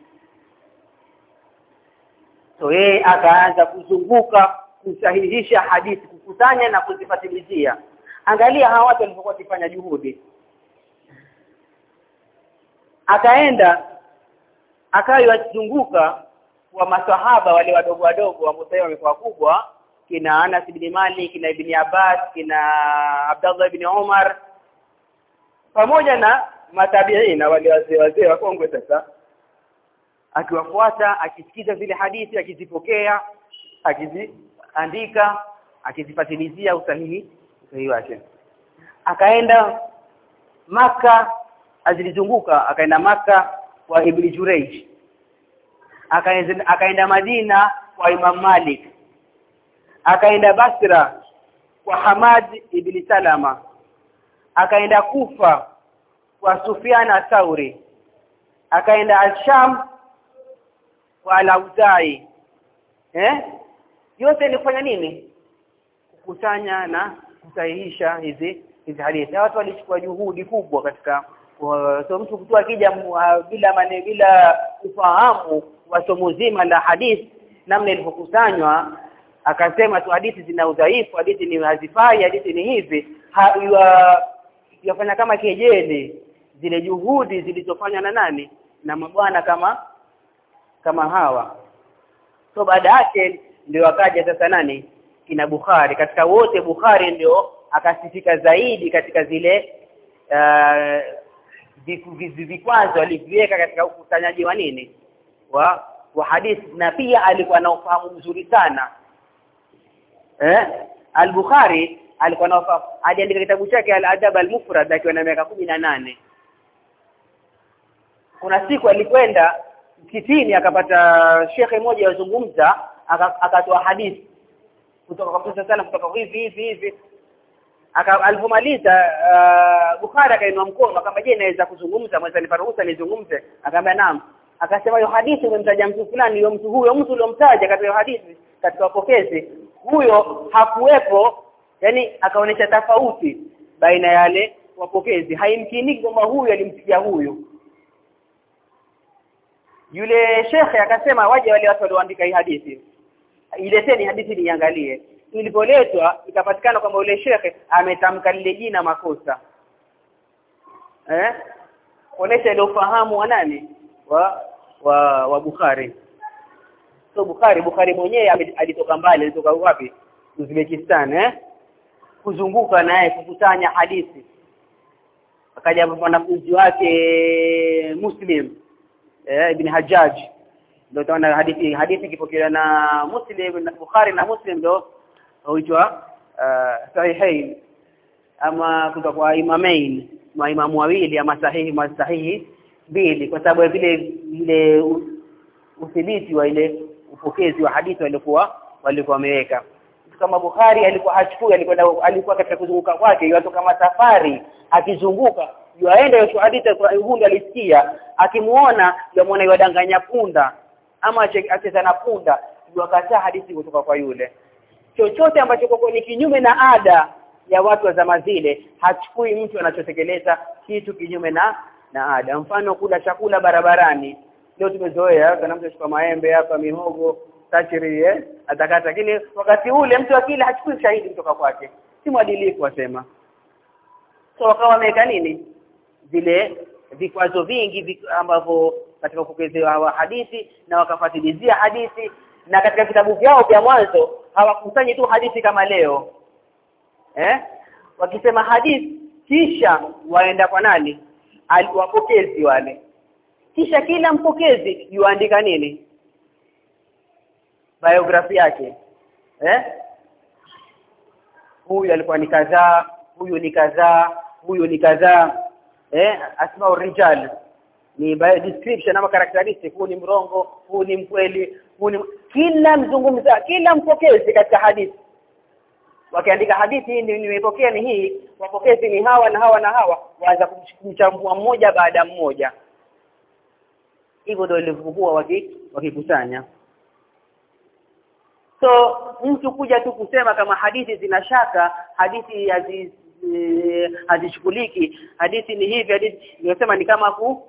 so yeye akaanza kuzunguka kusahihisha hadithi kukusanya na kuzifatilizia. Angalia hawa watu walivyokuwa wakifanya juhudi. Akaenda akayozunguka wa masahaba wale wadogo wadogo ambao sasa wamekuwa kubwa kina Anas ibn Malik kina Ibn Abbas kina Abdullah ibn Umar pamoja na matabiina wale wazee wazee wakongwe sasa akiwafuata akisikiza zile hadithi akizipokea akiziandika akizifatilizia usahihi usahihi wake. Akaenda maka azilizunguka akaenda maka kwa Ibn Jurayj. Akaenda Madina kwa Imam Malik. Akaenda Basra kwa Hamad ibn Salama. Akaenda Kufa kwa sufiana Athauri akaenda Al-Sham kwa Al-Auzai eh? Yote ni kufanya nini? Kukusanya na kusahihisha hizi hizi hadithi. Watu walichukua juhudi kubwa katika so mtu kutoa akija bila mane bila ufahamu wa somo zima la hadithi namna ilivyokusanywa akasema tu hadithi zina udhaifu hadithi ni hazifai hadithi ni hivi. Yafanya kama kejeli. Zile juhudi zilizofanywa na nani? Na mabwana kama kama hawa. So baada yake ndio akaja sasa nani? Kina Bukhari. Katika wote Bukhari ndio akasifika zaidi katika zile uh, vikwazo aliviweka katika ukusanyaji wa nini? Wa wa hadithi. Na pia alikuwa na ufahamu mzuri sana. Eh? al-Bukhari alikuwa na ufahamu. Aliandika kitabu chake al-Adab al-Mufrad akiwa na miaka nane. Kuna siku alikwenda msikitini akapata shekhe mmoja yazungumza akatoa hadithi. Kutoka kwa Mtume sana kutoka hivi hivi hivi. Alipomaliza uh, Bukhari akainua mkono akamwambia je naweza kuzungumza? Mweza niparuhusa nizungumze? Akamwambia naam. Akasema hiyo hadithi umemtaja mtu fulani hiyo mtu huyo mtu uliomtaja katika hadithi katika wapokezi huyo hakuwepo. Yani akaonesha tofauti baina yale wapokezi. Haimkiniki kwamba huyu alimsikia huyu yule shekhe akasema waje wale watu walioandika hii hadithi. Ileteni hadithi niangalie. Ilipoletwa ikapatikana kwamba yule shekhe ametamka lile jina makosa. Eh? Kuonesha ile ufahamu wa nani? Wa wa, wa Bukhari. So Bukhari Bukhari mwenyewe alitoka mbali alitoka wapi? Uzbekistan eh? Kuzunguka naye kukutanya hadithi. Akaja mwanafunzi wake Muslim eh, Ibn Hajjaj. Ndio tunaona hadithi hadithi kipokelewa na Muslim na Bukhari na Muslim ndio huitwa uh, sahihain. Ama kutoka kwa imamain maimamu wawili ama sahihi ma sahihi mbili. Kwa sababu vile ile uthibiti wa ile upokezi wa hadithi walikuwa walikuwa wameweka. Kama Bukhari alikuwa hachukui alikuwa alikuwa katika kuzunguka kwake watu kama safari akizunguka yuaenda hiyo hadithi kwa hundi alisikia akimuona yamwona yadanganya punda ama acheza na punda yakataa hadithi kutoka kwa yule. Chochote ambacho kwa ni kinyume na ada ya watu wa zama zile hachukui mtu anachotekeleza kitu kinyume na na ada. Mfano kula chakula barabarani. Leo tumezoea kana mtu achukua maembe hapa mihogo tachiri eh atakata. Lakini wakati ule mtu akila hachukui shahidi kutoka kwake. Si mwadilifu wasema so wakawa wameweka nini zile vikwazo vingi ambavyo katika kupokezewa wa hadithi na wakafatilizia hadithi na katika vitabu vyao vya mwanzo hawakusanyi tu hadithi kama leo. Eh? Wakisema hadithi kisha waenda kwa nani? Wapokezi wale. Kisha kila mpokezi yuandika nini? Biografi yake. Eh? Huyu alikuwa ni kadhaa huyu ni kadhaa huyu ni kadhaa eh asma rijal ni by description ama characteristic. Huu ni mrongo huu ni mkweli huu ni kila mzungumza kila mpokezi katika hadithi. Wakiandika hadithi nimepokea ni hii wapokezi ni hawa na hawa na hawa waanza kumchambua mmoja baada mmoja. Hivyo ndio ilivyokuwa wakikusanya. So mtu kuja tu kusema kama hadithi zina shaka hadithi hazi hazichukuliki. Hadithi ni hivi hadithi nimesema ni kama ku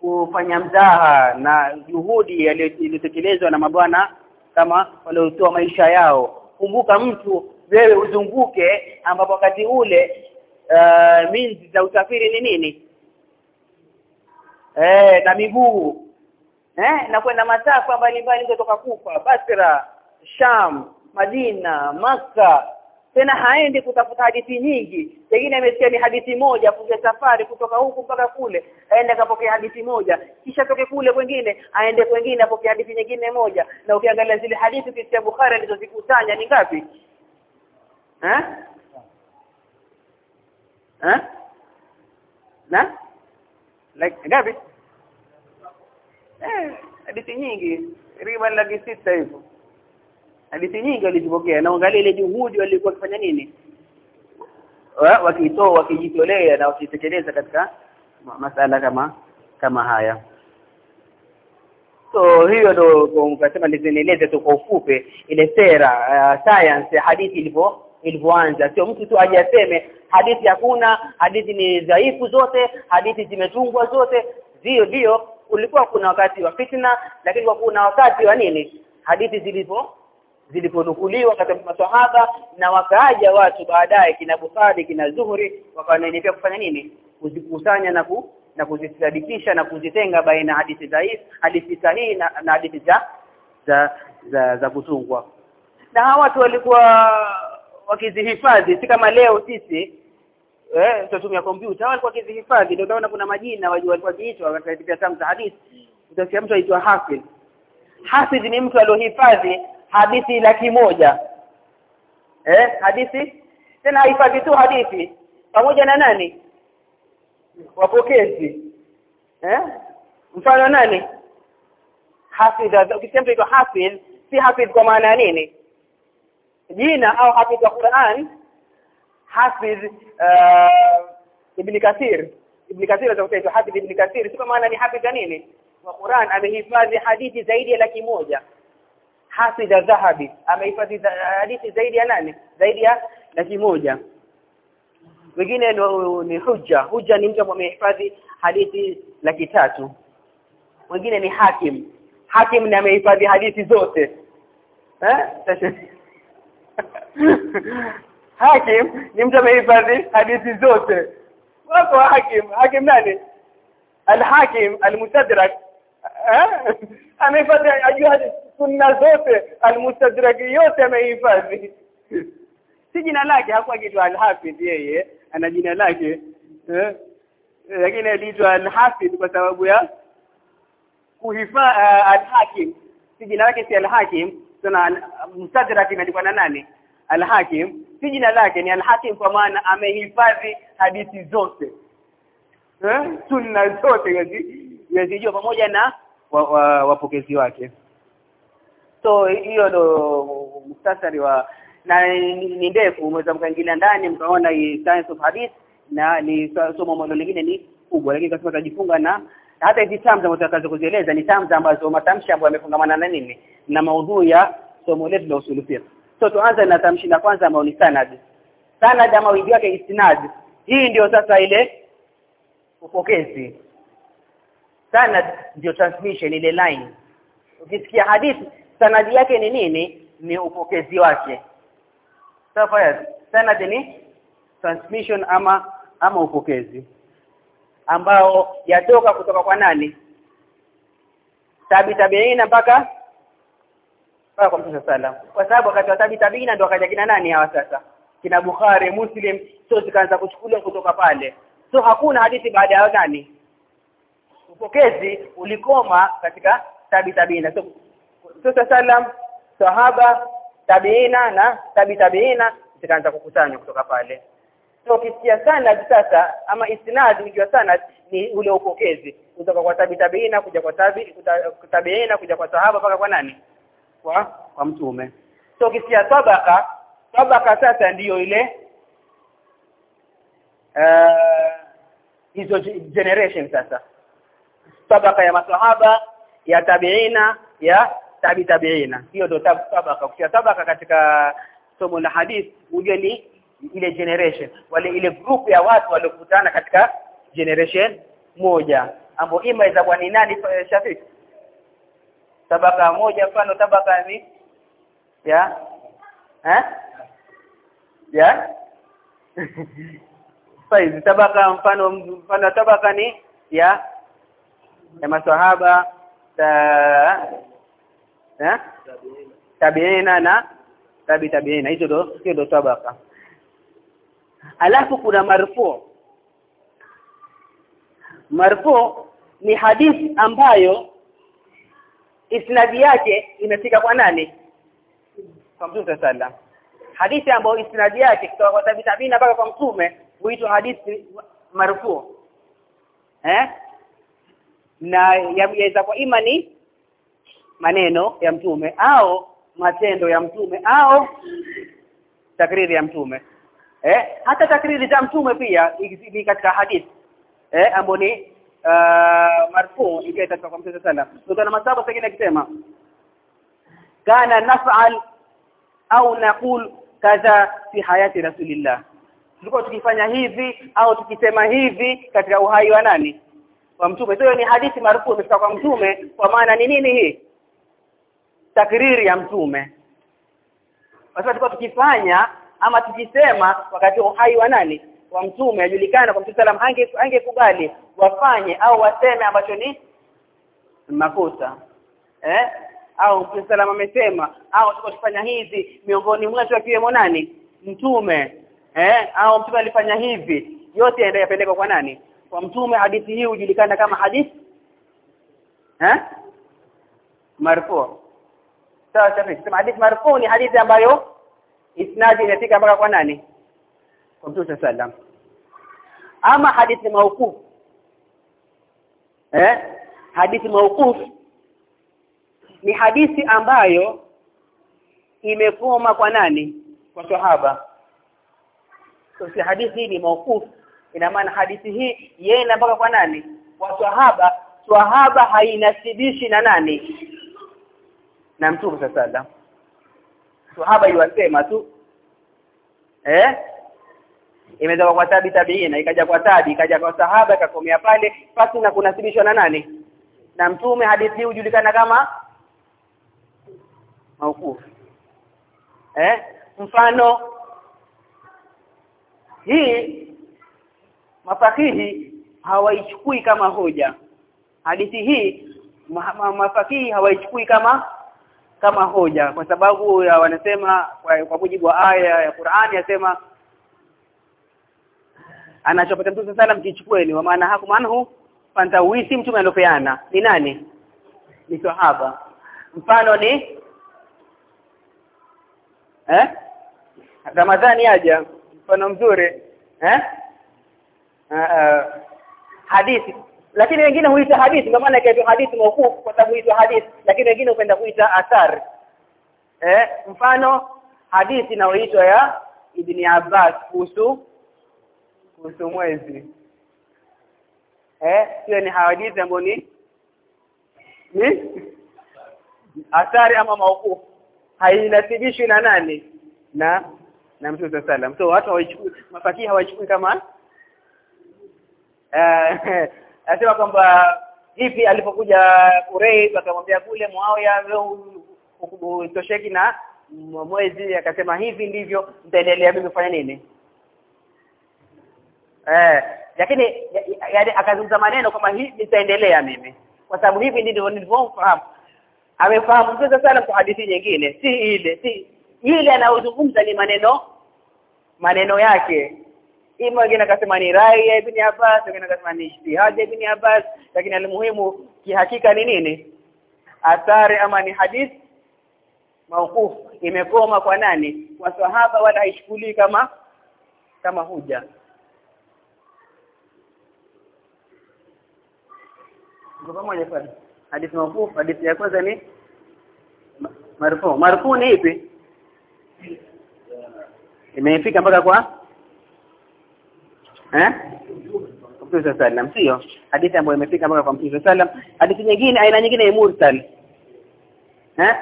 kufanya mzaha na juhudi iliyotekelezwa na mabwana kama waliotoa maisha yao. Kumbuka mtu wewe uzunguke ambapo wakati ule uh, minzi za usafiri ni nini? Eh na miguu. Eh na kwenda masafa mbalimbali kutoka Kufa Basra Sham Madina Maka tena haendi kutafuta hadithi nyingi. Pengine amesikia ni hadithi moja kuja safari kutoka huku mpaka kule aende akapokea hadithi moja. Kisha toke kule kwengine aende kwengine apokea hadithi nyingine moja. Na ukiangalia zile hadithi kisia Bukhari alizozikusanya ni ngapi? Eh eh na? Like ngapi? Eh hadithi nyingi. Riba laki sita hivyo hadithi nyingi walizipokea. Na angalia ile juhudi walikuwa wakifanya nini? Wakitoa wakijitolea na wakitekeleza katika masala kama kama haya. So hiyo ndo mkasema nieleze tu kwa ufupi ile sera uh, science hadithi ilivyo ilivyoanza. Sio mtu tu aje aseme hadithi hakuna hadithi ni dhaifu zote hadithi zimetungwa zote. Ndio ndio ulikuwa kuna wakati wa fitna lakini kuna wakati wa nini? Hadithi zilivyo ziliponukuliwa katika maswahaba na wakaaja watu baadaye kina Bukhari kina Zuhri wakaendelea kufanya nini? Kuzikusanya na ku, na kuzisadikisha na kuzitenga baina hadithi dhaifu hadithi sahihi na, na hadithi za za za, za kutungwa. Na hawa watu walikuwa wakizihifadhi si kama leo sisi eh tutatumia kompyuta. Walikuwa wakizihifadhi ndio utaona kuna majina wajua walikuwa kiitwa katika kitabu cha hadithi. Utasikia mtu aitwa hafidh hafidh ni mtu aliohifadhi hadithi laki moja. Eh hadithi? Tena hifadhi tu hadithi. Pamoja na nani? Wapokezi. Eh? Mfano nani? Hafidh. Ukisema iko hafidh si hafidh kwa maana nini? Jina au hafidh wa Qur'an hafidh uh, Ibn Kathir. Ibn Kathir atakuta hafidh Ibn Kathir. Si kwa maana ni hafidh nini? Wa Qur'an amehifadhi hadithi zaidi ya laki moja hafidh dhahabi amehifadhi hadithi zaidi ya nane zaidi ya laki moja wengine ni hujja hujja ni mtu amehifadhi hadithi laki tatu wengine ni hakim hakim ni amehifadhi hadithi zote eh hakim ni mtu amehifadhi hadithi zote wako hakim hakim nani al-hakim al-mustadrak eh amehifadhi ajua sunna zote al-mustadrak yote amehifadhi si jina lake hakuwa kitu al-hafidh yeye ana jina lake. Eh? Lakini aliitwa al-hafidh kwa sababu ya kuhifadhi uh, al-hakim. Si jina lake si alhakim sana tuna mustadrak imeandikwa na nani? Al-hakim. Si jina lake ni al-hakim kwa maana amehifadhi hadithi zote. Eh? Sunna zote yazi- yazijua pamoja na wa- wa- wapokezi wake so hiyo ndo muktasari wa na ni ndefu. Umeweza mkaingilia ndani mkaona science of hadith na ni so- somo ambalo lingine ni kubwa. Lakini kasema tajifunga na na hata hizi terms ambazo tutakazo kuzieleza ni terms ambazo matamshi ambayo yamefungamana na nini na maudhui ya somo letu la usul fiqh. So tuanze na tamshi la kwanza ambayo ni sanad. Sanad ama wingi wake istinad. Hii ndio sasa ile upokezi. Sanad ndio transmission ile line. Ukisikia hadithi sanadi yake ni nini? Ni upokezi wake. Sawa sanadi sanad ni transmission ama ama upokezi. Ambao yatoka kutoka kwa nani? Tabi tabiina mpaka mpaka kwa Mtume sallam kwa sababu wakati wa tabi tabiina ndio akaja kina nani hawa sasa? Kina Bukhari Muslim sio zikaanza kuchukuliwa kutoka pale. So hakuna hadithi baada ya gani upokezi ulikoma katika tabi tabiina. So Mtume sallam sahaba tabiina na tabi tabiina zikaanza kukusanywa kutoka pale. So ukisikia sana sasa ama isnad unajua sana ni ule upokezi. Kutoka kwa tabi tabiina kuja kwa tabi tabiina kuja kwa sahaba paka kwa nani? Kwa kwa mtume. So ukisikia tabaka tabaka sasa ndiyo ile uh, hizo uh, generation sasa. Tabaka ya masahaba ya tabiina ya tabi tabiina. Hiyo ndio tab- tabaka. Kwa tabaka katika somo la hadith ujue ni ile generation. Wale ile group ya watu waliokutana katika generation moja. Ambao ima itakuwa ni nani shafiki Shafiq tabaka moja mfano tabaka ni ya eh? Ya? Saizi tabaka mfano mfano tabaka ni ya ya maswahaba ta eh tabiina na tabi tabiina hizo ndo hiyo ndo tabaka alafu kuna marfu marfu ni hadithi ambayo isnadi yake imefika kwa nani kwa mtume sallam hadithi ambayo isnadi yake kutoka kwa tabi tabiina mpaka kwa mtume huitwa hadithi marfu eh na yaweza kwa ima ni maneno ya mtume au matendo ya mtume au takriri ya mtume. Eh hata takriri za mtume pia ni katika hadithi. Eh ambapo ni uh, marfu katika kwa mtume sana ndio na masaba pengine akisema kana naf'al au naqul kadha fi hayati rasulillah. Tulikuwa tukifanya hivi au tukisema hivi katika uhai wa nani? Kwa mtume. Hiyo ni hadithi marufu kwa mtume. Kwa maana ni nini hii takriri ya mtume. Basi tulikuwa tukifanya ama tukisema wakati wa uhai wa nani? Wa mtume ajulikana kwa mtume salam hange angekubali wafanye au waseme ambacho ni makosa. Eh? Au mtume salam amesema au tulikuwa tufanya hizi miongoni mwetu akiwemo nani? Mtume. Eh? Au mtume alifanya hivi yote yaenda yapendeka kwa nani? Kwa mtume hadithi hii hujulikana kama hadithi eh? Marfu sawa safi sema hadithi marfu ni hadithi ambayo isnadi inafika mpaka kwa nani? Kwa mtume sallam ama hadithi mauquf. Eh? Hadithi mauquf ni hadithi ambayo imekoma kwa nani? Kwa sahaba. So si hadithi hii ni mauquf. Ina maana hadithi hii yenda mpaka kwa nani? Kwa sahaba. Sahaba hainasibishi na nani na mtume sallallahu sahaba yuwasema tu. Eh? Imetoka kwa tabi tabiina ikaja kwa tabi ikaja kwa sahaba ikakomea pale basi na kunasibishwa na nani? Na mtume hadithi hii hujulikana kama maukufu. Eh? Mfano hii mafakihi hawaichukui kama hoja. Hadithi hii ma, ma, mafakihi hawaichukui kama kama hoja kwa sababu ya wanasema kwa, kwa mujibu wa aya ya Qur'ani yasema anachopata Mtume sana mkichukueni wa maana haku manhu fantawisi mtume alopeana ni nani? Ni sahaba. Mfano ni eh? Ramadhani aja mfano mzuri eh? Uh, uh, hadithi lakini wengine huita hadithi kwa maana ikaitwa hadithi mauku kwa sababu huitwa hadithi lakini wengine hupenda kuita athar eh mfano hadithi inayoitwa ya Ibn Abbas kuhusu kuhusu mwezi. Eh hiyo ni hadithi ambayo ni ni athari ama mauku hainasibishwi na nani? Na na sa salam so watu hawaichukui mafakihi hawaichukui kama eh anasema kwamba vipi alipokuja Quraysh akamwambia kule Muawiya utosheki na mwezi. Akasema hivi ndivyo nitaendelea mimi kufanya nini? Eh lakini yaani akazungumza maneno kama hivi nitaendelea mimi. Kwa sababu hivi ndivyo nilivyofahamu. Amefahamu mtume sana kwa hadithi nyingine. Si ile si ile anayozungumza ni maneno maneno yake ima wengine akasema ni rai ya ibn Abbas wengine akasema ni ijtihad ya ibn Abbas lakini alimuhimu kihakika ni nini? Athari ama ni hadith mauquf imekoma kwa nani? Kwa sahaba wala haishukuli kama kama huja. Kwa pamoja pale. Hadithi mauquf hadithi ya kwanza ni marfu. Marfu ni ipi? Imefika mpaka kwa eh? Mtume sallam sio? Hadithi ambayo imefika mpaka kwa Mtume sallam hadithi nyingine aina nyingine ya mursal. Eh?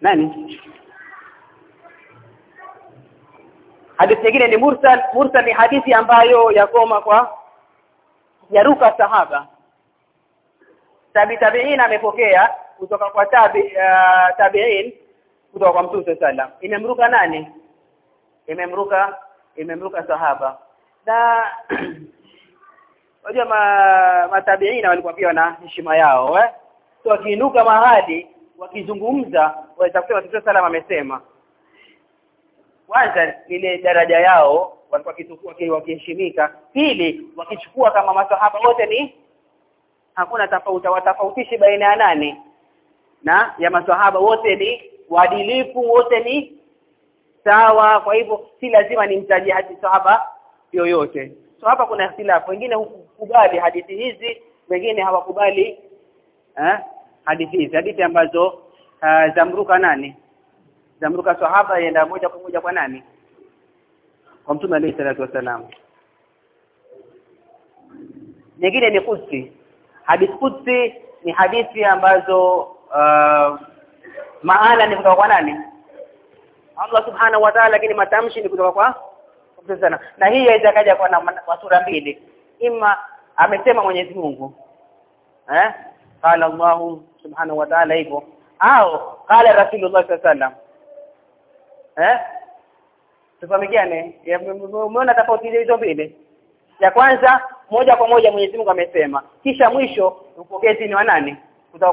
Nani? Hadithi nyingine ni mursal. Mursal ni hadithi ambayo yakoma kwa yaruka sahaba. Tabi tabiina amepokea kutoka kwa tabi uh, tabiin kutoka kwa Mtume sallam imemruka nani imemruka imemruka sahaba. Na wajua ma, matabiina walikuwa pia na heshima yao eh? So wakiinuka mahali wakizungumza waweza kusema Mtume salama amesema. Kwanza ile daraja yao walikuwa kitukua wakiheshimika. Pili wakichukua kama masahaba wote ni hakuna tofauti watafautishi baina ya nani. Na ya masahaba wote ni waadilifu wote ni sawa. Kwa hivyo si lazima nimtaje hadi sahaba yoyote. So hapa kuna ikhtilafu. Wengine hukubali hadithi hizi wengine hawakubali eh hadithi hizi. Hadithi ambazo uh, zamruka nani? Zamruka sahaba yenda moja kwa moja kwa nani? Kwa mtume alayhi salatu wasalam nyingine ni kutsi hadithi kutsi ni hadithi ambazo uh, maana ni kutoka kwa nani Allah subhanahu wa ta'ala lakini matamshi ni kutoka kwa sana. Na hii inaweza kaja kwa, na, sura mbili. Ima amesema Mwenyezi Mungu. Eh? Qala Allah subhanahu wa ta'ala hivyo. Au qala Rasulullah sallallahu alaihi wasallam eh? Tufahamikiane? Umeona tofauti hizo mbili? Ya kwanza moja kwa moja Mwenyezi Mungu amesema. Kisha mwisho upokezi ni wa nani? Kutoka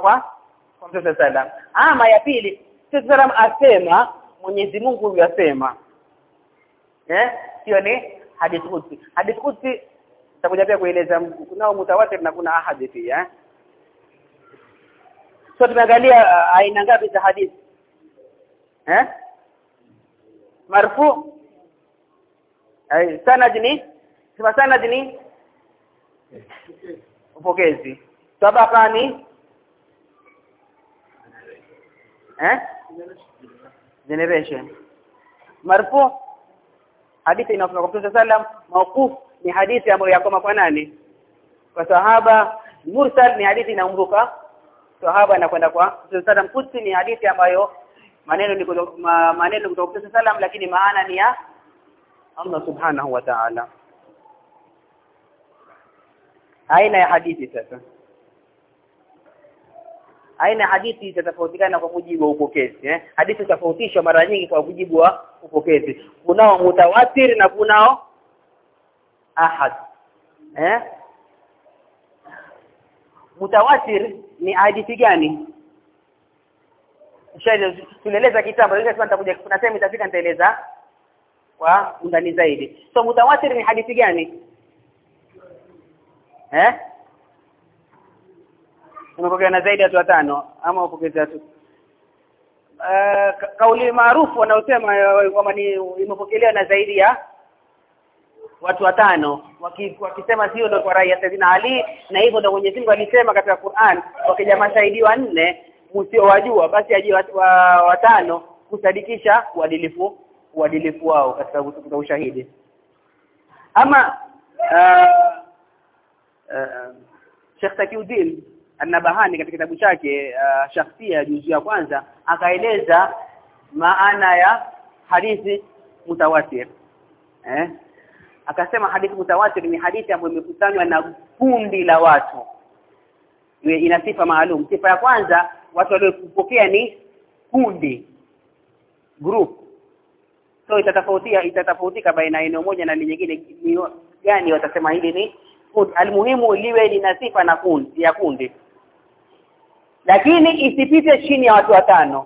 kwa Mtume wasallam. ama ya pili sallam asema Mwenyezi Mungu yasema eh? Hiyo ni hadithi kutsi hadithi kutsi tutakuja pia kueleza kunao mutawatir na kuna ahadi pia eh? so tumeangalia uh, aina ngapi za hadithi. Eh? Marfu? Eh, sanad ni sema sanad ni upokezi. Tabaka ni? Eh generation. Marfu hadithi inayotoka kwa Mtume sallam mawquf ni hadithi ambayo yakoma kwa nani? Kwa sahaba. Mursal ni hadithi inaumruka sahaba anakwenda kwa Mtume sallam kutsi ni hadithi ambayo maneno ni maneno kutoka Mtume sallam lakini maana ni ya Allah subhanahu wa ta'ala. Aina ya hadithi sasa aina hadithi itatofautiana kwa mujibu wa upokezi eh? Hadithi tofautishwa mara nyingi kwa mujibu wa upokezi. Kunao mutawatir na kunao ahad eh? Mutawatir ni hadithi gani? Tulieleza kitambo ile sasa nitakuja kuna sehemu itafika nitaeleza kwa undani zaidi. So mutawatir ni hadithi gani? Eh umepokea na zaidi ya watu watano ama upokezi watu? Uh, kauli maarufu wanaosema kwamba ni imepokelewa na zaidi ya watu watano Waki, wakisema sio ndio kwa rai ya Sayyidina Ali na hivyo ndio Mwenyezi Mungu alisema katika Qur'an wakija mashahidi wanne msiowajua basi aje watano wa, watano kusadikisha uadilifu uadilifu wao katika kutoa ushahidi. Ama uh, uh, Sheikh Takiuddin An-Nabahani katika kitabu chake uh, Shakhsia juzu ya kwanza akaeleza maana ya hadithi mutawatir. Eh? Akasema hadithi mutawatir ni hadithi ambayo imekusanywa na kundi la watu. Ina sifa maalum. Sifa ya kwanza watu waliopokea ni kundi group. So itatofautia itatofautika baina eneo moja na lingine. Gani watasema hili ni almuhimu liwe lina sifa na kundi ya kundi lakini isipite chini ya watu watano.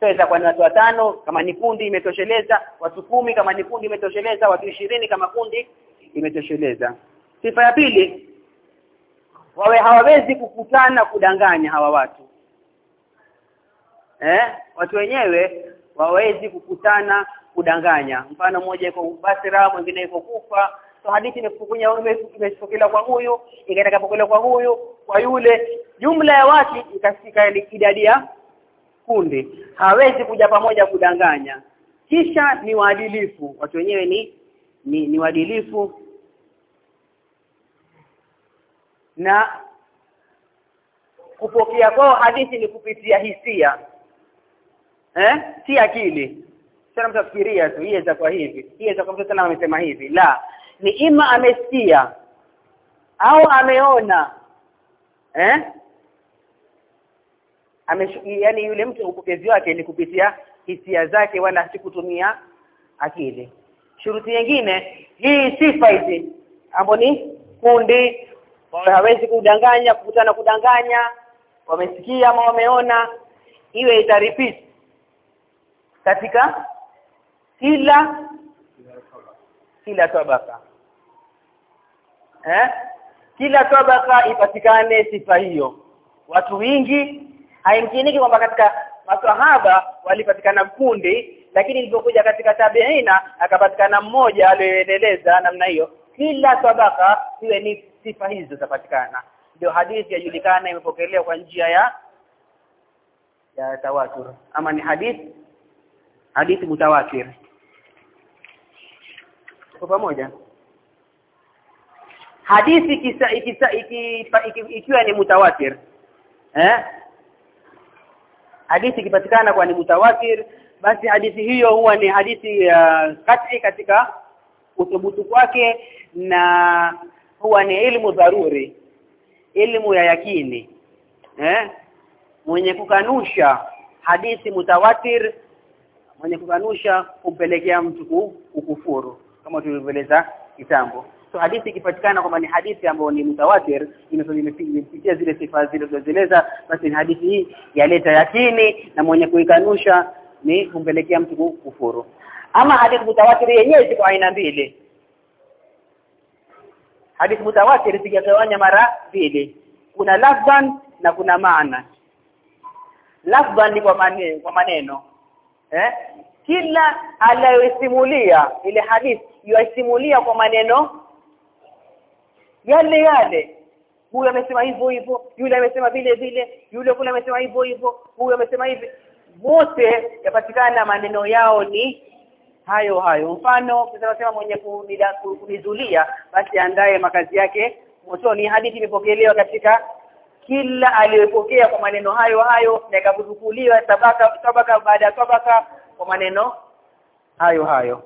Pesa kwa watu watano kama ni kundi imetosheleza. Watu kumi kama ni kundi imetosheleza. Watu ishirini kama kundi imetosheleza. Sifa ya pili wawe hawawezi kukutana kudanganya hawa watu. Eh? Watu wenyewe wawezi kukutana kudanganya. Mfano mmoja yuko Basra mwingine yuko Kufa hadithi imepokelewa kwa huyu ikaenda kupokelewa kwa huyu kwa yule. Jumla ya watu ikafika idadi ya kundi hawezi kuja pamoja kudanganya. Kisha ni waadilifu watu wenyewe ni ni, ni waadilifu na kupokea kwao hadithi ni kupitia hisia. Eh? Si akili. Sana mtafikiria tu hii kwa hivi hii kwa mtu sana amesema hivi. La ni ima amesikia. Au ameona. Eh? Ame yani yule mtu upokezi wake ni kupitia hisia zake wala si kutumia akili. Shuruti nyingine hii sifa hizi ambapo ni kundi. Hawezi kudanganya kukutana kudanganya. Wamesikia ama wameona iwe itaripit katika kila kila tabaka eh? Kila tabaka ipatikane sifa hiyo. Watu wingi haimkiniki kwamba katika maswahaba walipatikana kundi lakini ilipokuja katika tabiina akapatikana mmoja aliyoendeleza namna hiyo. Kila tabaka iwe ni sifa hizo zitapatikana ndio hadithi yajulikana imepokelewa kwa njia ya ya tawatur. Ama ni hadithi hadithi mutawatir. Kwa pamoja hadithi kisa ikisa ikiwa ni mutawatir eh? Hadithi ikipatikana kwa ni mutawatir basi hadithi hiyo huwa ni hadithi ya uh, kati katika uthubutu kwake na huwa ni ilmu dharuri ilmu ya yakini eh? Mwenye kukanusha hadithi mutawatir mwenye kukanusha kumpelekea mtu kukufuru kama tulivyoeleza kitambo so hadithi ikipatikana kwamba ni hadithi ambayo ni mutawatir imepitia zile sifa zile zilizoeleza basi ni hadithi hii yaleta yakini na mwenye kuikanusha ni kumpelekea mtu kufuru. Ama hadithi mutawatir yenyewe ziko aina mbili. Hadithi mutawatir zigawanya mara mbili. Kuna lafdhan na kuna maana. Lafdhan ni kwa maneno kwa maneno. Eh? Kila aliyosimulia ile hadithi yuasimulia kwa maneno yale yale. Huyu amesema hivyo hivyo yule amesema vile vile yule kule amesema hivyo hivyo huyu amesema hivi. Wote yapatikana maneno yao ni hayo hayo. Mfano tunasema mwenye kunizulia basi andaye makazi yake motoni. Hadithi imepokelewa katika kila aliyopokea kwa maneno hayo hayo na ikakuzukuliwa tabaka tabaka baada ya tabaka kwa maneno hayo hayo.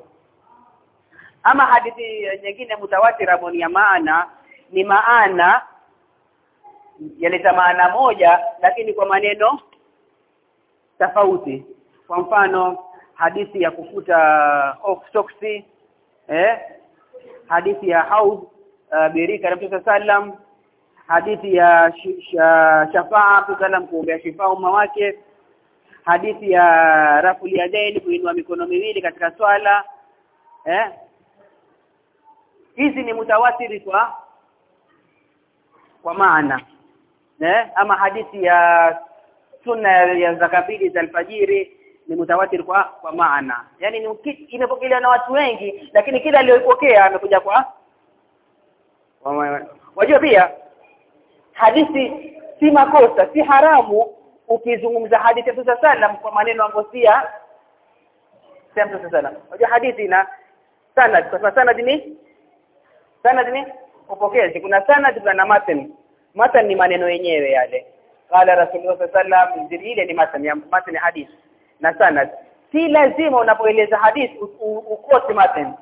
Ama hadithi nyingine mutawatira ya maana ni maana yaleta maana moja lakini kwa maneno tofauti. Kwa mfano hadithi ya kufuta oxtoxi eh hadithi ya haud uh, birika na Mtume sallam hadithi ya sh sh shafaa sallam kuombea shifa umma wake hadithi ya rafuli ya deni kuinua mikono miwili katika swala eh. Hizi ni mutawatiri kwa kwa maana eh ama hadithi ya sunna ya zakabili za alfajiri ni mutawatir kwa kwa maana. Yani ni imepokelewa na watu wengi lakini kila aliyopokea amekuja kwa wajua pia hadithi si makosa si haramu ukizungumza hadithi ya Mtume sallam kwa maneno ambayo si ya sallam wajua hadithi na sanad kwa sanad ni sanad ni upokezi kuna sanad na matan matan ni maneno yenyewe yale. Qala rasulullah sallallahu alaihi ile ni matan ya matan hadith. Na sanad si lazima unapoeleza hadithi ukote matan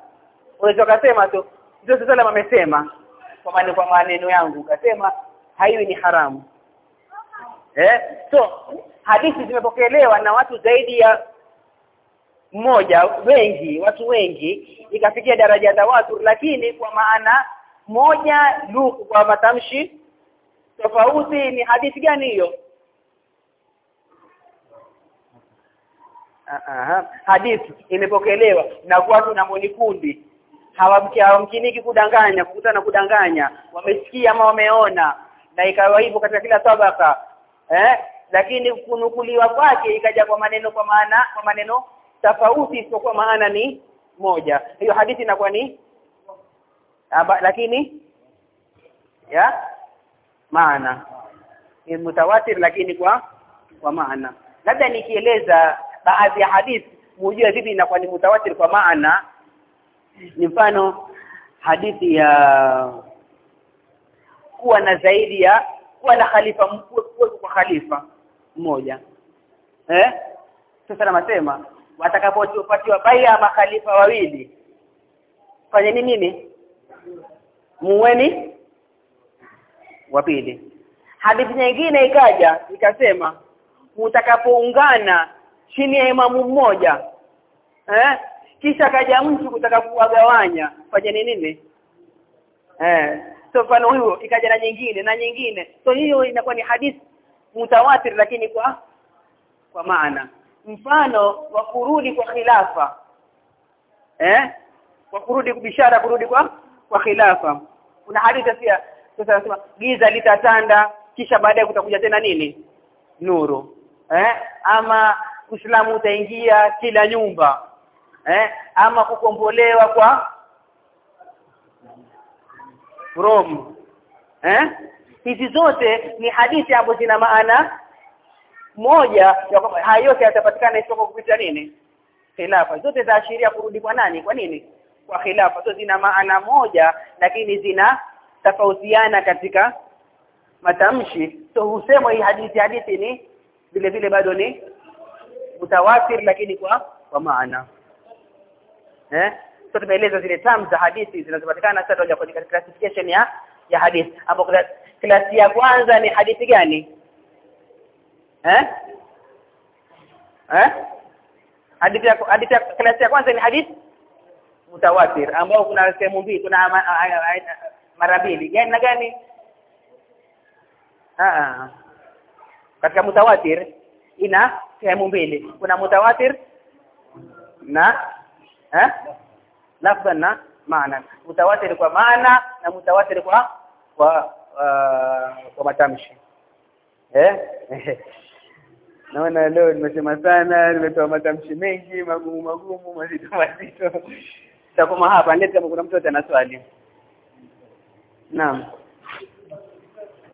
unaweza kusema tu Mtume sallallahu amesema kwa maneno kwa maneno yangu ukasema haiwi ni haramu. Eh? So hadithi zimepokelewa na watu zaidi ya mmoja wengi watu wengi ikafikia daraja za watu lakini kwa maana moja luku kwa matamshi. Tofauti ni hadithi gani hiyo? Aha. hadithi imepokelewa na watu na monikundi kundi hawamkiniki kudanganya kukutana kudanganya. Wamesikia ama wameona. Na ikawa hivyo katika kila tabaka. Eh? Lakini kunukuliwa kwake ikaja kwa maneno kwa maana kwa maneno tofauti isipokuwa maana ni moja. Hiyo hadithi inakuwa ni Aba, lakini ya? Maana. Ni mutawatir lakini kwa kwa maana. Labda nikieleza baadhi ya hadithi mujue vipi inakuwa ni mutawatir kwa maana. Ni mfano hadithi ya kuwa na zaidi ya kuwa na khalifa mkuu kwa khalifa mmoja. Eh? Sasa namasema watakapopatiwa bai'a makhalifa wawili fanye nini nini muweni. Wa pili. Hadithi nyingine ikaja ikasema mtakapoungana chini ya imamu mmoja eh kisha kaja mtu kutaka kuwagawanya ni nini eh so mfano huo ikaja na nyingine na nyingine. So hiyo inakuwa ni hadithi mutawatir lakini kwa kwa maana. Mfano wa kurudi kwa khilafa eh kwa kurudi bishara kurudi kwa kwa khilafa. Kuna hadithi pia sasa nasema giza litatanda kisha baadaye kutakuja tena nini? Nuru. Eh? Ama Uislamu utaingia kila nyumba. Eh? Ama kukombolewa kwa Rome. Eh? Hizi zote ni hadithi ambazo zina maana moja ya kwamba haya yote yatapatikana isipokuwa kupitia nini? Khilafa. Zote zaashiria kurudi kwa nani? Kwa nini kwa khilafa so zina maana moja lakini zina tofautiana katika matamshi. So husema hii hadithi hadithi ni vile vile bado ni mutawatir lakini kwa kwa maana. Eh? So tumeeleza zile terms za hadithi zinazopatikana. Sasa tunaja kwenye classification ya ya hadithi ambapo klasi ya kwanza ni hadithi gani? Eh? Eh? Hadithi ya hadithi ya klasi ya kwanza ni hadithi mutawatir ambao kuna sehemu mbili kuna mara mbili. Gani na gani? Aa. katika mutawatir ina sehemu mbili. Kuna mutawatir na eh? Lafdhan na maana. Mutawatir kwa maana na mutawatir kwa kwa uh, kwa matamshi. Eh? Naona leo nimesema sana nimetoa matamshi mengi magumu magumu mazito mazito takoma hapa ndio kuna mtu ana swali naam